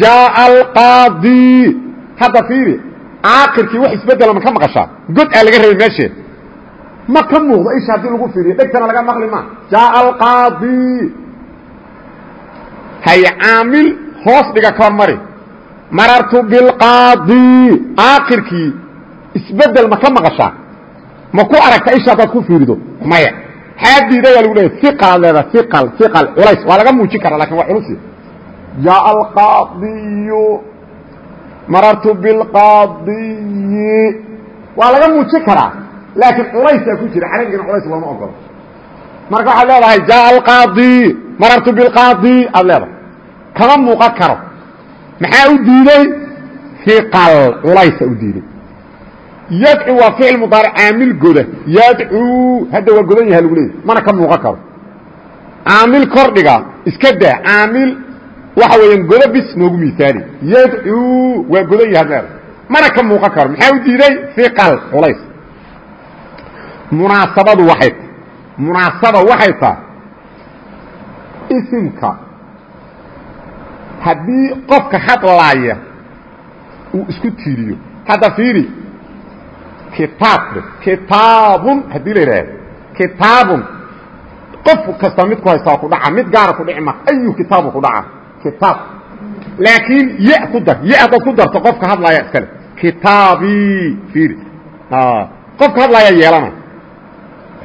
Speaker 1: Jaaa alqaadi. Hadda fiiri caaqirkii wax isbedela ma ka maqashaa god aa laga rabay meeshee ma ka muuqdo isha haddii lagu fiiriyo? Dhegtana laga maqli ma. Jaaa alqaadi. Hay caamil hoos dhiga ka hormari marartu bilqaadi aakirkii isbeddel ma ka maqashaa? Ma ku aragta isha haddaad ku fiirido? Maya. Xaadiidayaa lagu leeya iqalaad leeda iqal iqal culays. Waa laga muujin karaa laakiin waa culusi. Jaaa alqaadiyu marartu bilqaadiyi. Waa laga muujin karaa laakiin culaysaa ku jira. Carabigana culays looma ogolo marka waxaad leedahay jaaa alqaadi marartu bilqaadi aad leedahay. Kama muuqan karo maxaa u diiday? Iqal culaysa u diiday. Yadcu waa ficil mudaaric caamil goda. Yadcuu hadda waa godan yaha lagu leeyay mana ka muuqan karo. Caamil kordhiga iska daa. Caamil waxa weeyaan godo bis noogu miisaali yadcuu waa godan yaha leeda mana ka muuqan karo. Maxaa u diiday? Iqal culays munaasabadu waxay ta munaasaba waxay tahay. Isimka haddii qofka hadlaaya uu isku tiiriyo. Hadda fiiri kitaab kitaabun haddii la yidhaahdo kitaabun. Qof kasta mid ku haysta waa ku dhaca mid gaara ku dhici ma ayu kitaabu ku dhaca? Kitaab. Laakiin ya ku dar ya haddaad ku darto qofka hadlaaya iskale. Kitaabii fiiri. Qofka hadlaaya yeelana.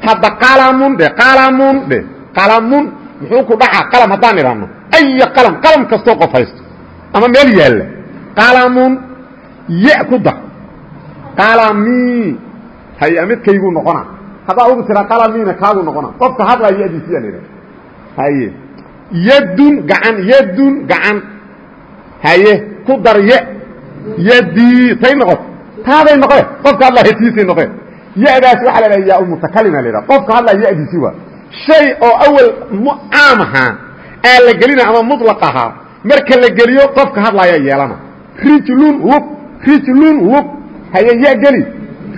Speaker 1: Hadda qalamun dhe qalamun dhe qalamun muxuu ku dhacaa qalam haddaan idhaahno aya qalam qalam kastoo qof haysto ama meel yaalla qalamun ya ku dar qalami haya midkayguu noqona haddaa ugu tiraa qalamiina kaaguu noqona qofka hadlaa yadiisiyaa la idhaha haye yadun gacan yadun gacan haye ku dar y yadii tay noqoto taaday noqe qofka hadlaa hetiisay noqe yadaas waxaa la dhaha yaa mutakalima la dhaha qofka hadlaa yadiisi waa shay oo awal caam ahaa aa la gelina ama muطlaq ahaa marka la geliyo qofka hadlaaya yeelana. Rijlun lug rijlun lug haye ya geli.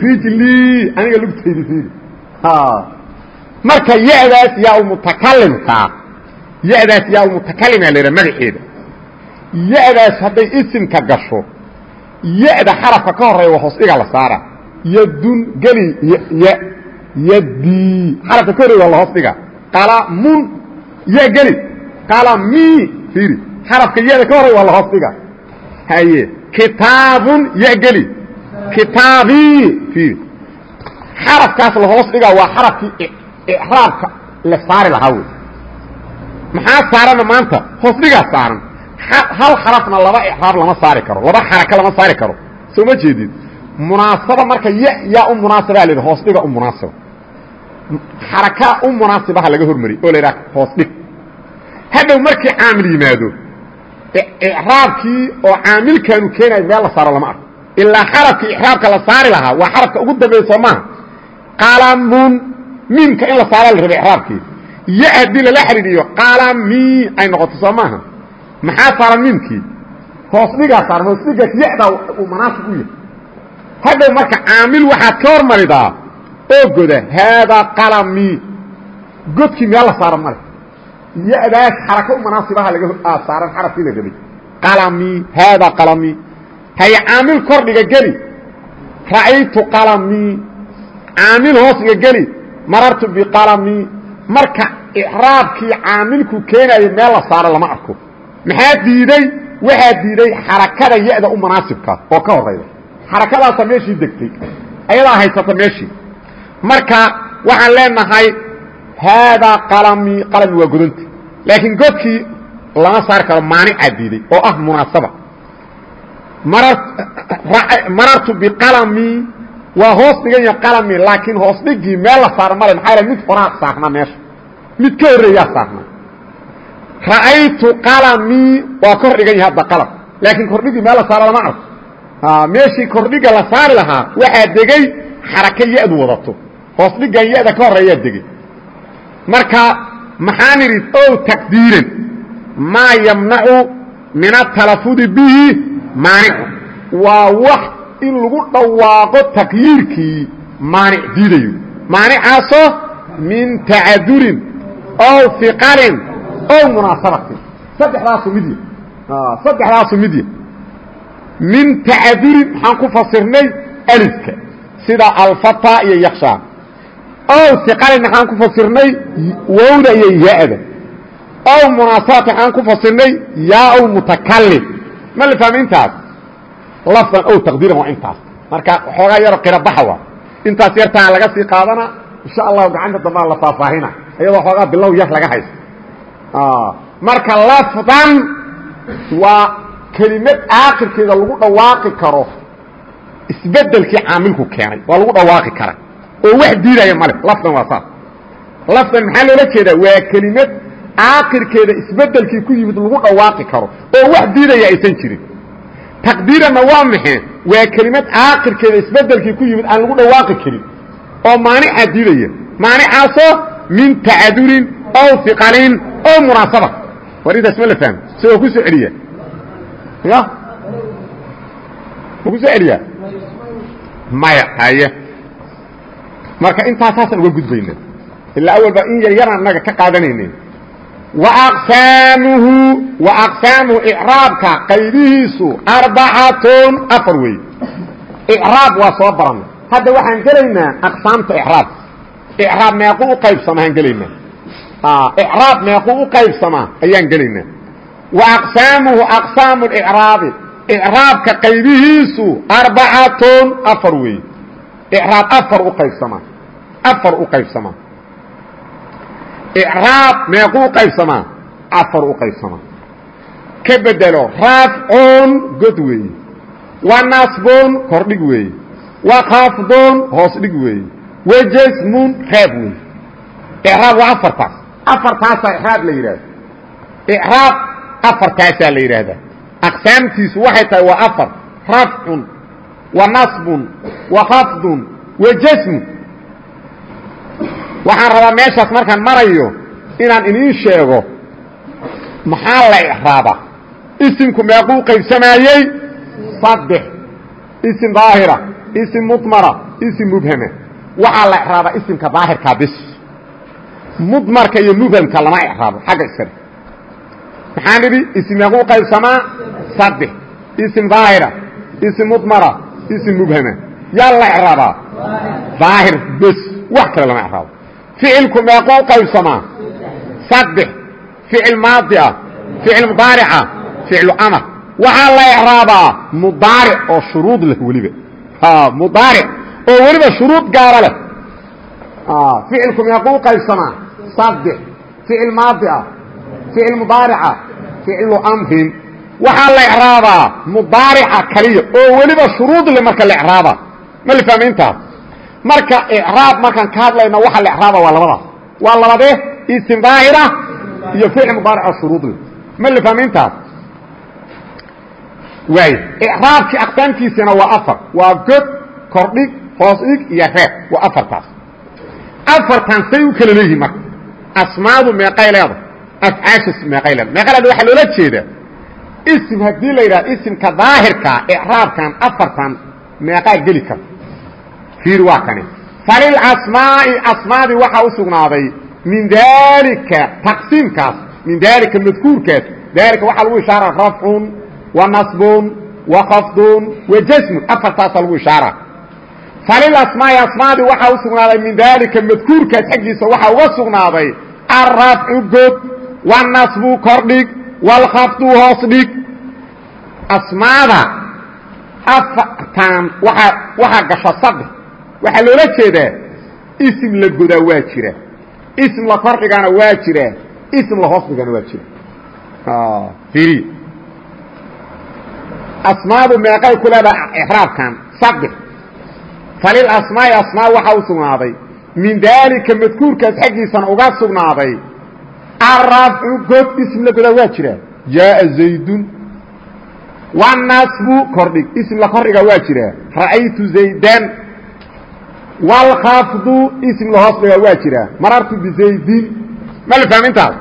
Speaker 1: Rijli aniga lugtaydi fiiri. Marka yadaas yaa mutakalimkaa yadaas yaa mutakalima la dhaha magaceeda. Yadaas hadday isimka gasho ya-da xarafka ka horreeya waa hoos dhiga la saara. Yadun geli y yadii. Xarafka ka horreeya waa la hoos dhiga ya geli qalami fiiri xarafka ya-da ka horreeya waa la hoos dhiga haye kitaabun ya geli kitaabii fiiri xarafkaas la hoos dhiga waa xarafkii icraabka la saari lahaa wey maxaa saarana maanta? Hoos dhigaa saaran hal xarafna laba icraab lama saari karo laba xaraka lama saari karo. Soo ma jeedid munaasaba marka ya yaa u munaasabaa la hoos dhiga u munaasaba. Xarakaa u munaasibaha laga hormari oo la yidhaha hoos dhig hadhow markii caamil yimaado icraabkii oo caamilkaanu keenayo meel la saaro lama arko. Ilaa xarafkii icraabka la saari lahaa waa xarafka ugu dambeeya soo maaha. Qalamun miimka in la saaraa la raba icraabkii yo haddii lala xidhiidhiyo qalami ay noqoto soo maaha. Maxaa saaran miimkii? Hoos dhigaa saaran hoos dhigaas yadaa uu manaasib u yahay. Hadhow marka caamil waxaad ka hormaridaa oo goda haadaa qalami godkii meel la saaran male yadaas xaraka u manaasibaha laga saaran xarafkii la rabay qalami haadaa qalami haye caamil kordhiga geli ra'aytu qalami caamil hoosiga geli marartu biqalami marka icraabkii caamilku keenayo meel la saaro lama arko maxaa diiday waxaa diiday xarakada ya-da u manaasibka oo ka horayda xarakadaasa meeshii degtay ayadaa haysata meeshii marka waxaan leenahay haadaa qalami qalami waa godanta laakiin godkii lama saari karo maanicaa diiday oo ah munaasaba marartu biqalami waa hoos dhigan yaha qalami laakiin hoos dhigii meel la saaro male maxaa mid horaa saarnaa meesha mid ka horreeyaa saarnaa ra'aytu qalami waa kor dhigan yahay hadda qalam laakiin kordhigii meel la saaro lama arko meeshii kordhiga la saari lahaa waxaa degey xaraka ya-du wadato hoos dhigan ya-da ka horreeyaa degey marka maxaan idhi ow taqdiiran maa yamnacu min atalafudi bihi maanicu waa wax in lagu dhawaaqo takyiirkii maanic diidayo. Maanicaasoo min tacadurin ow iqalin ow munaasabatin saddexdaasu midya saddexdaasu midya min tacadurin maxaan ku fasirnay alifka sida alfata iyo yakshaa ow iqalin maxaan ku fasirnay wowda iyo ya-da. ow munaasabati maxaan ku fasirnay yaa mutakalim ma la fahma intaas? lafdan ow taqdiiran waa intaas. marka xoogaa yaro qirabaxa waa. intaas yartaa laga sii qaadana insha allahu gacanta dambaa la faahfaahina. iyadoo xoogaa bilow yar laga haysto. Marka lafdan waa kelimad aakirkeeda lagu dhawaaqi karo isbedelkii caamilku keenay. waa lagu dhawaaqi kara oo wax diidaya male lafdan waa saas. Lafdan maxaa loola jeedaa? Waa kelimad aakirkeeda isbedelkii ku yimid lagu dhawaaqi karo oo wax diidaya aysan jirin. Taqdiiranna waa maxe waa kelimad aakirkeeda isbedelkii ku yimid aan lagu dhawaaqi karin. Oo maanicaa diidaya. Maanicaasoo min tacadurin ow iqalin ow munaasaba. War intaas ma la fahmo. Isagoo ku soo celiya. Ya? Ma ku soo celiyaa maya haye marka intaasaasaan uga gudbayna ilaa awal baa in yar yaraan annaga ka qaadanayne وأقساaمhu وأقساaمhu إعراaبka qaybihiisu aربacaة aفaر wey إعراab waa soo baranay hadda waxaan gelaynaa أقساamta إعراab إعراab meequ u qaybsamaan gelaynaa إعراab meequ u qaybsamaa ayaan gelaynaa وأقساaمhu أقساaم الإعراabi إعراabka qaybihiisu aربacaة aفaر wey إعراab aفaر u qaybsamaa aفaر u qaybsamaa icraab meequu qaybsamaa afar u qaybsamaa ka bedelo raafcoon god weeye wa nasboon kordhig weeye wa khafdoon hoos dhig weeye wa jasmun raab weeye icraab waa afartaas. Afartaasaa icraab la yidhahda icraab afartaasaa la yidhaahdaa. Aqsaamtiisu waxay tahay waa afar rafcun wa nasbun wa khafdun wa jasmun waxaan rabaa meeshaas markaan marayo inaan idiin sheego. Maxaa la icraaba isimku meequu qaybsamaayey? Saddex isim daahira isim mudmara isim mubhama waxaa la icraabaa isimka daahirkaa bis. Mudmarka iyo mubhamka lama icraabo xagga iskale maxaan idhi isim meequu qaybsamaa? Saddex isim daahira isim mudmara isim mubhama yaa la icraabaa daahir bes wax kale lama icraabo ficilku meequu qaybsamaa saddex ficil maadi ah ficil mudaarica ficlu amar waxaa la icraabaa mudaaric oo shuruud leh weliba mudaaric oo weliba shuruud gaara leh ficilku meequu qaybsamaa saddex ficil maadi ah ficil mudaarica ficlu amrin waxaa la icraabaa mudaarica kaliya oo weliba shuruud leh marka la icraaba ma la fahma intaas marka icraab markaan ka hadlayna waxa la icraaba waa labadaas waa labadee isim daahira iyo ficil mudaarica shuruud. Leh ma la fahma intaas waay. Icraabkii aqsaamkiisina waa afar. Waa god kordhig hoos dhig iyo reeb waa afartaas. Afartan say u kala leeyihiin marka. Asmaadu meeqay leeda afcaashas meeqay leeda leeda waxaa loola jeeda isim haddii la yidhaha isimka daahirkaa icraabkan afartan meeqaa geli karta fiir waa kani. Falilsmaa'i asmaadii waxaa u sugnaaday min daalika taqsiimkaas min daalika madkuurkaas. Daalika waxaa lagu ishaara rafcun wa nasbun wa khafdun wa jasmun. Afartaasaa lagu ishaara. Falilasmaa'i asmaadii waxaa u sugnaaday min daalika madkuurkaas xaggiisa waxaa uga sugnaaday alrafcu god wanasbu kordhig walkhafdu hoos dhig. Asmaada afartan waaa waxaa gasha saddex waxaa loola jeedaa isim la godaa waa jira. Ism la kordhigaana waa jira. Ism la hoos dhigana waa jira. Iri asmaadu meeqay ku leedaha ixraabkan saddex falil asmaa'i asmaa waxaa u sugnaaday. Min daalika madkuurkaas xaggiisana uga sugnaaday. Arafcu god ism la godaa waa jira. Jaaa zaydun. Wanasbu kordhig. Ism la kordhiga waa jira. Ra'aytu zaydan wlkhafdu ism la hoos dhigaa waa jira. marartu bizaydin ma la fahma intaas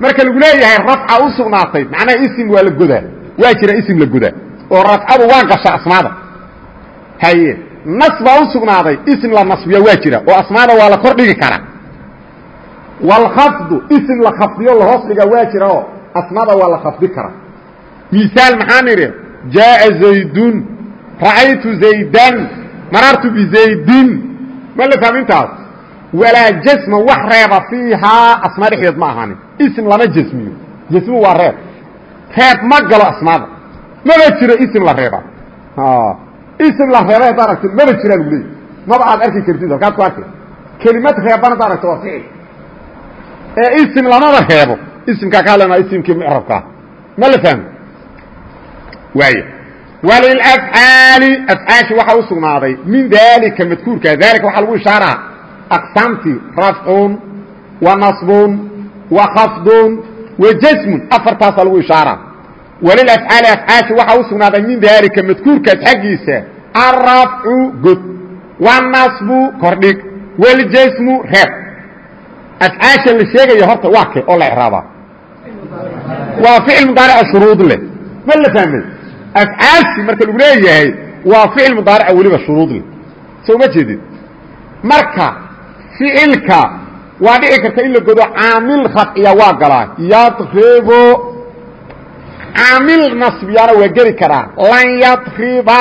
Speaker 1: marka lagu leeyahay rafca u sugnaatay macnaha ism waa la godaa waa jira ism la godaa oo rafcadu waa gasha asmaada haye nas baa u sugnaaday ism la nasbiya waa jira. oo asmaada waa la kor dhigi karaa wlkhafdu ism la khafdiyo lahoos dhigaa waa jira. oo asmaada waa la khafdi karaa misaal maxaan idhi jaaa zaydun ra'aytu zaydan marartu bizaydin ma la fahmi intaas walaa jasma wax reeba fiihaa asmaa dhexdeed ma ahaanin ism lama jasmiyo jasmu waa reeb. Reeb ma galo asmaada. Maba jiro ism la reeba. Ism la reeba haddaad aragto maba jiraa lagu leeyay maba aad arki kartid halkaad ku arki. Kelimad reeban haddaad aragto waa ficil ee ism lamaba reebo. Ismkaa ka hadlaynaa ismkii mucrabkaa ma la fahmi waaya walilafcaali afcaashi waxaa u sugnaaday min daalika madkuurka daalika waxaa lagu wa nasbun wa khafdun wa jasmun afartaasaa lagu ishaaraa walilafcaali afcaashi waxaa u sugnaaday min daalika madkuurkaas xaggiisa alrafcu god wanasbu kordhig waljasmu reeb afcaasha la sheegaya horta waa ke oo la icraabaa waa ficil mudaarica shuruud leh ma la fahmay afcaashi marka lagu leeyahay waa ficil mudaarica weliba shuruud leh soo ma jeedid marka ficilka waa dhici karta in la godo caamil rafciya waa galaa yadribo caamil nasbiyaana waa geli karaa lan yadriba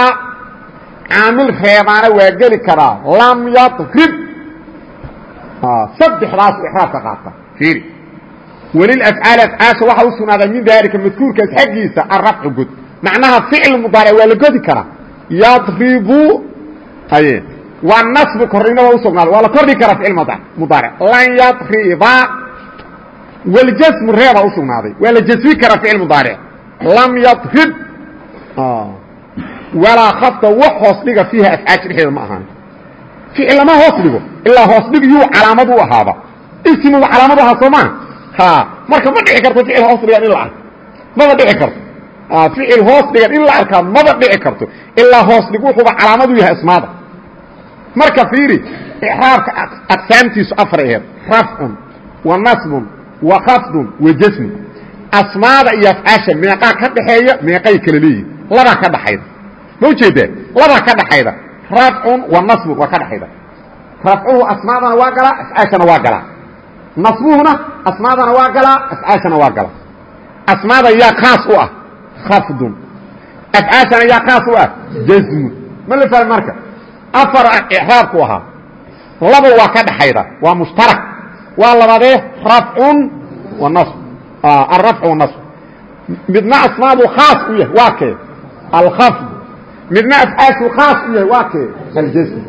Speaker 1: caamil reebaana waa geli karaa lam yadrib saddexdaas ixraabka qaata fiiri walilafcaali afcaasha waxaa u sugnaaday min daalika madkuurkaas xaggiisa arafcu god macnaha ficil mudaaric waa la godi karaa. Yadribu haye waa nasbu kordhigna waa usugnaaday waa la kordhi karaa ficil mudaaric lan yadriba waljasmu reebaa usugnaaday waa la jasmi karaa ficil mudaaric lam yadrib walaa khafda wax hoos dhiga fiiha afcaash dhexdeeda ma ahaan. Ficil lama hoos dhigo ilaa hoos dhig yuu calaamad u ahaaba. Ismuba calaamadaha soomaa ha marka ma dhici karto ficil hoos dhigan in la arko. Maba dhici karto ficil hoos dhigan in la arkaa maba dhici karto. Ilaa hoos dhig wuxuuba calaamadu yahay asmaada. Marka fiiri icraabka aqsaamtiisu afar aheed rafcun wa nasbun wa khafdun wa jasmun asmaada iyo afcaasha meeqaa ka dhaxeeya meeqay kala leeyihiin labaa ka dhaxayda. Ma u jeedaa labaa ka dhaxayda. Rafcun wa nasbun waa ka dhaxayda. Rafcuhu asmaadana waa galaa afcaashana waa galaa. Nasbuhuna asmaadana waa galaa afcaashana waa galaa. Asmaada yaa khaas u ah khafdun afcaashana yaa khaas u ah jasmun ma la fahmi marka afar icraabku ahaa laba waa ka dhaxayda waa mushtarak waa labadee rafcun wa alrafcu wanasb midna asmaadu khaas u yahay waa kee alkhafd midna afcaashu khaas u yahay waa kee aljasm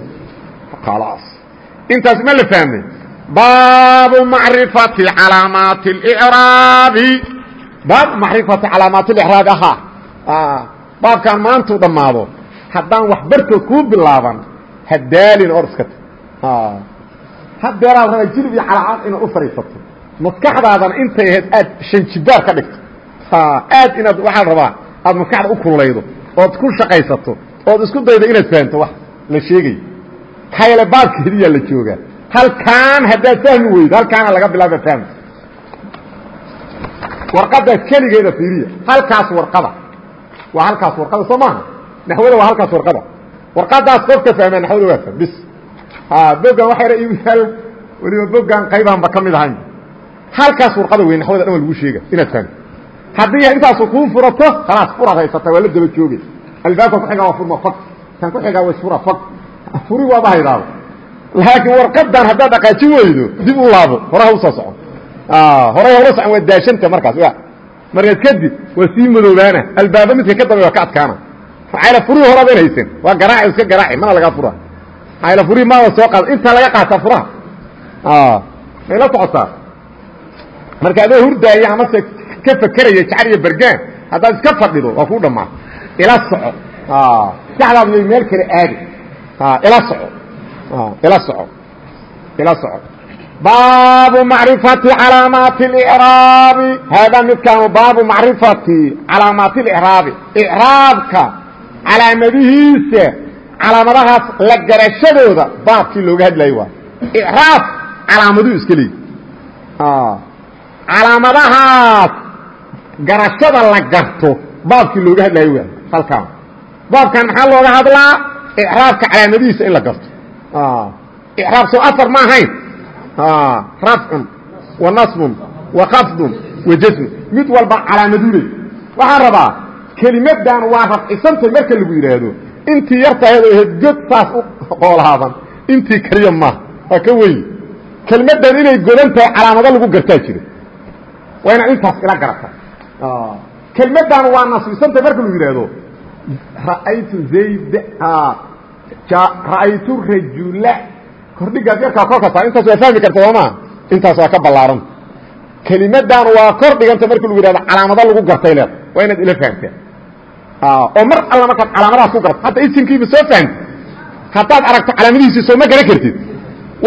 Speaker 1: khalaas intaas ma la fahmay baabu macrifati calaamaati اlcraabi baabu macrifati calaamaati اlcraabi ahaa baabkaan maantuu dhammaado. Haddaan wax barkood kuu bilaaban hadaalin or iska ta hadeeraa la rabaa jilib iyo calaacad inaad u fadhiisato maskaxdaadana intay ahayd aad shanjibaar ka dhigto. Aad inaad waxaa rabaa aad maskaxda u kululaydo ood ku shaqaysato ood isku daydo inaad fahamto wax la sheegayo hayle baabkeediyaa la joogaa. Halkaan haddaad fahmi weydo halkaana laga bilaaba fahmi warqadda keligeeda fiiriya. Halkaas warqada. Waa halkaas warqada soo maaha? Naxwada waa halkaas warqada. Warqadaas qofka fahmaa naxwada waa fah bis. Bogan waxayna igu yaal. Weliba bogan qaybaanba ka mid ahayn. Halkaas warqada wey naxwada dhan waa lagu sheega inaad fahamto haddii intaasu kuu furato khalaas furaad haysata waa la daba jooge albaabka ku xigaa waa furma fag. Kan ku xigaa waa isfura fag. Furi waaba haydaaba. Laakiin warqadan haddaad dhaqaajin weydo dib u laabo. Horaha u soo soco horay hawla socon waa daashanta markaas wa markaas kadib waa sii madoobaana. Albaaba midka ka dambe waa ka adkaana. Maxayla furii horaban haysan waa garaaci iska garaaci mana lagaa fura. Maxayla furii maada soo qaada intaa laga qaataa furaha. May la socotaa marka adoo hurdaaya amase ka fakeraya jacar iyo bergaan haddaad iska fadhido waa kuu dhammaa ila soco. Saxdaad yay meel kale aadi. Ila soco. Ila soco. Ila soco baabu macrifati calaamaati اlcraabi haadaa midkaanu baabu macrifati calaamaati اlcraabi icraabka calaamadihiisa calaamadahaas la garashadooda baabkii looga hadlayo waa. Icraab calaamaduu iska leeyi calaamadahaas garashada la garto baabkii looga hadlaayo waa halkaan. Baabkan maxaa looga hadlaa? Icraabka calaamadihiisa in la garto. Icraab soo afar ma ahayn rafcun wa nasbun wa khafdun wa jasmun mid walba calaamaduu ley waxaan rabaa kelimadan waa rafcisantay marka lagu yidhaahdo. Intii yartaheed oo ahayd god saas u qoolaaban intii keliya maaha waa ka weyn. Kelimadan inay godan tahay calaamado lagu gartaa jira waa inaad intaas ila garata kelmadan waa nasbisantay marka lagu yidhaahdo. Ra'aytu zayd ra'aytu rajula kordhigaad yarkaa kor kasaa intaas waa fahmi karta soo maa intaas waa ka ballaaran. Kelimadan waa kor dhiganta marka lagu yidhahdo calaamado lagu gartay leeda waa inaad ila fahamtaa oo mar alla markaad calaamadaas ku garto hadda isimkiiba soo fahamti haddaad aragto calaamadihiisii soo ma garan kartid.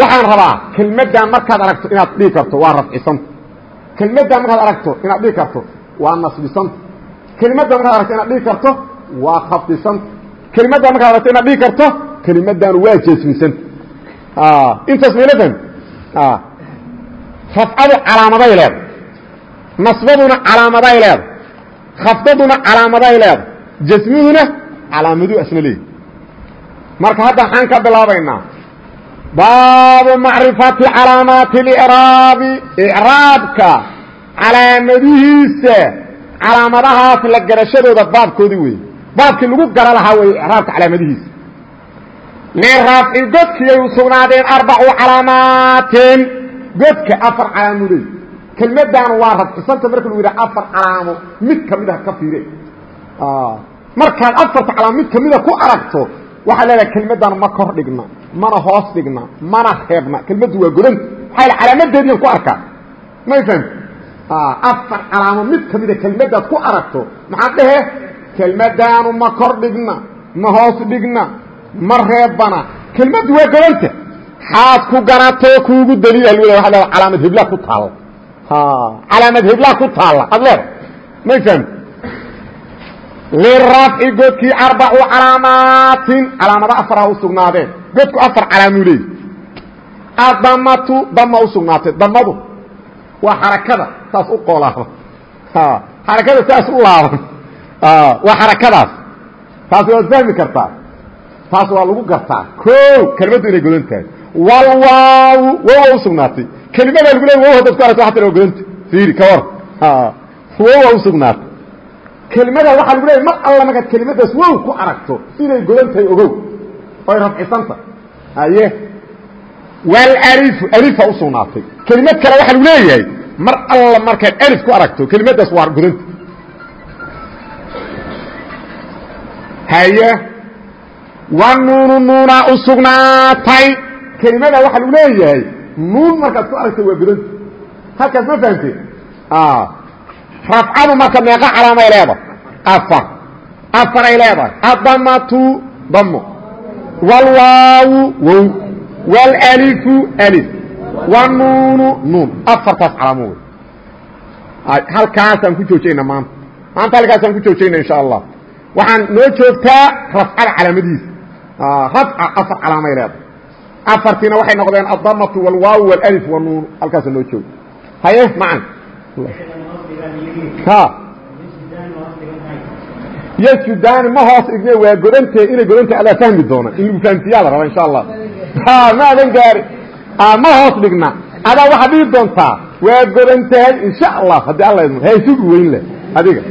Speaker 1: Waxaan rabaa kelmadan markaad aragto inaad dhihi karto waa rafcisanta kelmadan markaad aragto inaad dhihi karto waa nasbisanta kelimadan markaad aragto inaad dhihi karto waa khafdisanta kelimadan markaad aragto inaad dhihi karto kelimadan waa jeesmisanta intaas mayla fahmi rafcadu calaamaday leeda nasbaduna calaamaday leeda khafdaduna calaamaday leeda jasmiduna calaamaduu asna leeyi marka hadda maxaan ka bilaabaynaa baabu macrifati calaamaati اlcraabi icraabka calaamadihiisa calaamadahaas la garashadooda baabkoodii weeye baabkii lagu gara lahaa weeye icraabka calaamadihiisa lirafci godkiyay u sugnaadeen arbacu calaamaatin godka afar calaamu leey kelmadan waa rafcisanta marka lagu yidhaha afar calaamo mid ka mid ah ka fiire. Markaad afarta calaamo mid kamida ku aragto waxaad leedahay kelmadan ma kor dhigna mana hoos dhigna mana reebna. Kelmaddu waa godanta yl calaamadeediian ku arkaa. May fahamti afar calaamo mid kamida kelmadaad ku aragto. Maxaad dhehe kelmadaanu ma kor dhigna ma hoos dhigna ma reebana. Kelmaddu waa godanta xaad ku garatoo kuugu daliil alwada waa leeda calaamad hebla ku taalla calaamad hebla ku taalla. Ad leeda may fahmti lirafci godkii arbacu calaamaatin. Calaamado afaraha u godku afar calaamuu adamatu dama u damadu waa xarakada. Saas u qoolaaba xarakada saas u laaban waa xarakadaas. Taas waad fahmi kartaa taas waa lagu gartaa. O kelmaddu inay godan tahay. Walwaaw wowa u sugnaatay. Kelimadaa lagu leey wow hadad ku aragto waa tira waa godanta fiiri ka war wowa u sugnaatay. Kelimada waxaa lagu leeya mar alla markaad kelimadaas wow ku aragto inay godan tahay ogow. Oy rafcisanta haye. Wlalifu alifa u sugnaatay. Kelimad kale waxaa lagu leeyahay mar alla markaad alif ku aragto kelimadaas waa godanta haye wanuunu nuunaa u sugnaatay. Kelimada waxaa lagu leeyahay nuun markaad ku aragto waa godanta halkaas ma fahamteen rafcadu marka meeqa calaamay leedahay. Afar afaray leedahay. Adamatu damo wlwaawu wow. Wlalifu alif. Wanuunu nuun. Afartaas calaamo wey. Halkaasaan ku joojayna maanta. Maanta halkaasaan ku joojayna insha allah. Waxaan noo joogtaa rafcada calaamadiisa rafca afar calaamay leedahay afartiina waxay noqdeen adamatu wlwaawu wlif wanuunu halkaasa noo jooga haye macan ysudani ma hoos igne waa godante inay godanta adaa fahmi doona. In lagu fahamsiiyaa la raba insha allah ma adan gaari. Ma hoos dhigna. Adaa waxaad dhihi doontaa waa godan tahay insha allah haddii alla idmo ha isugu weyn leh adiga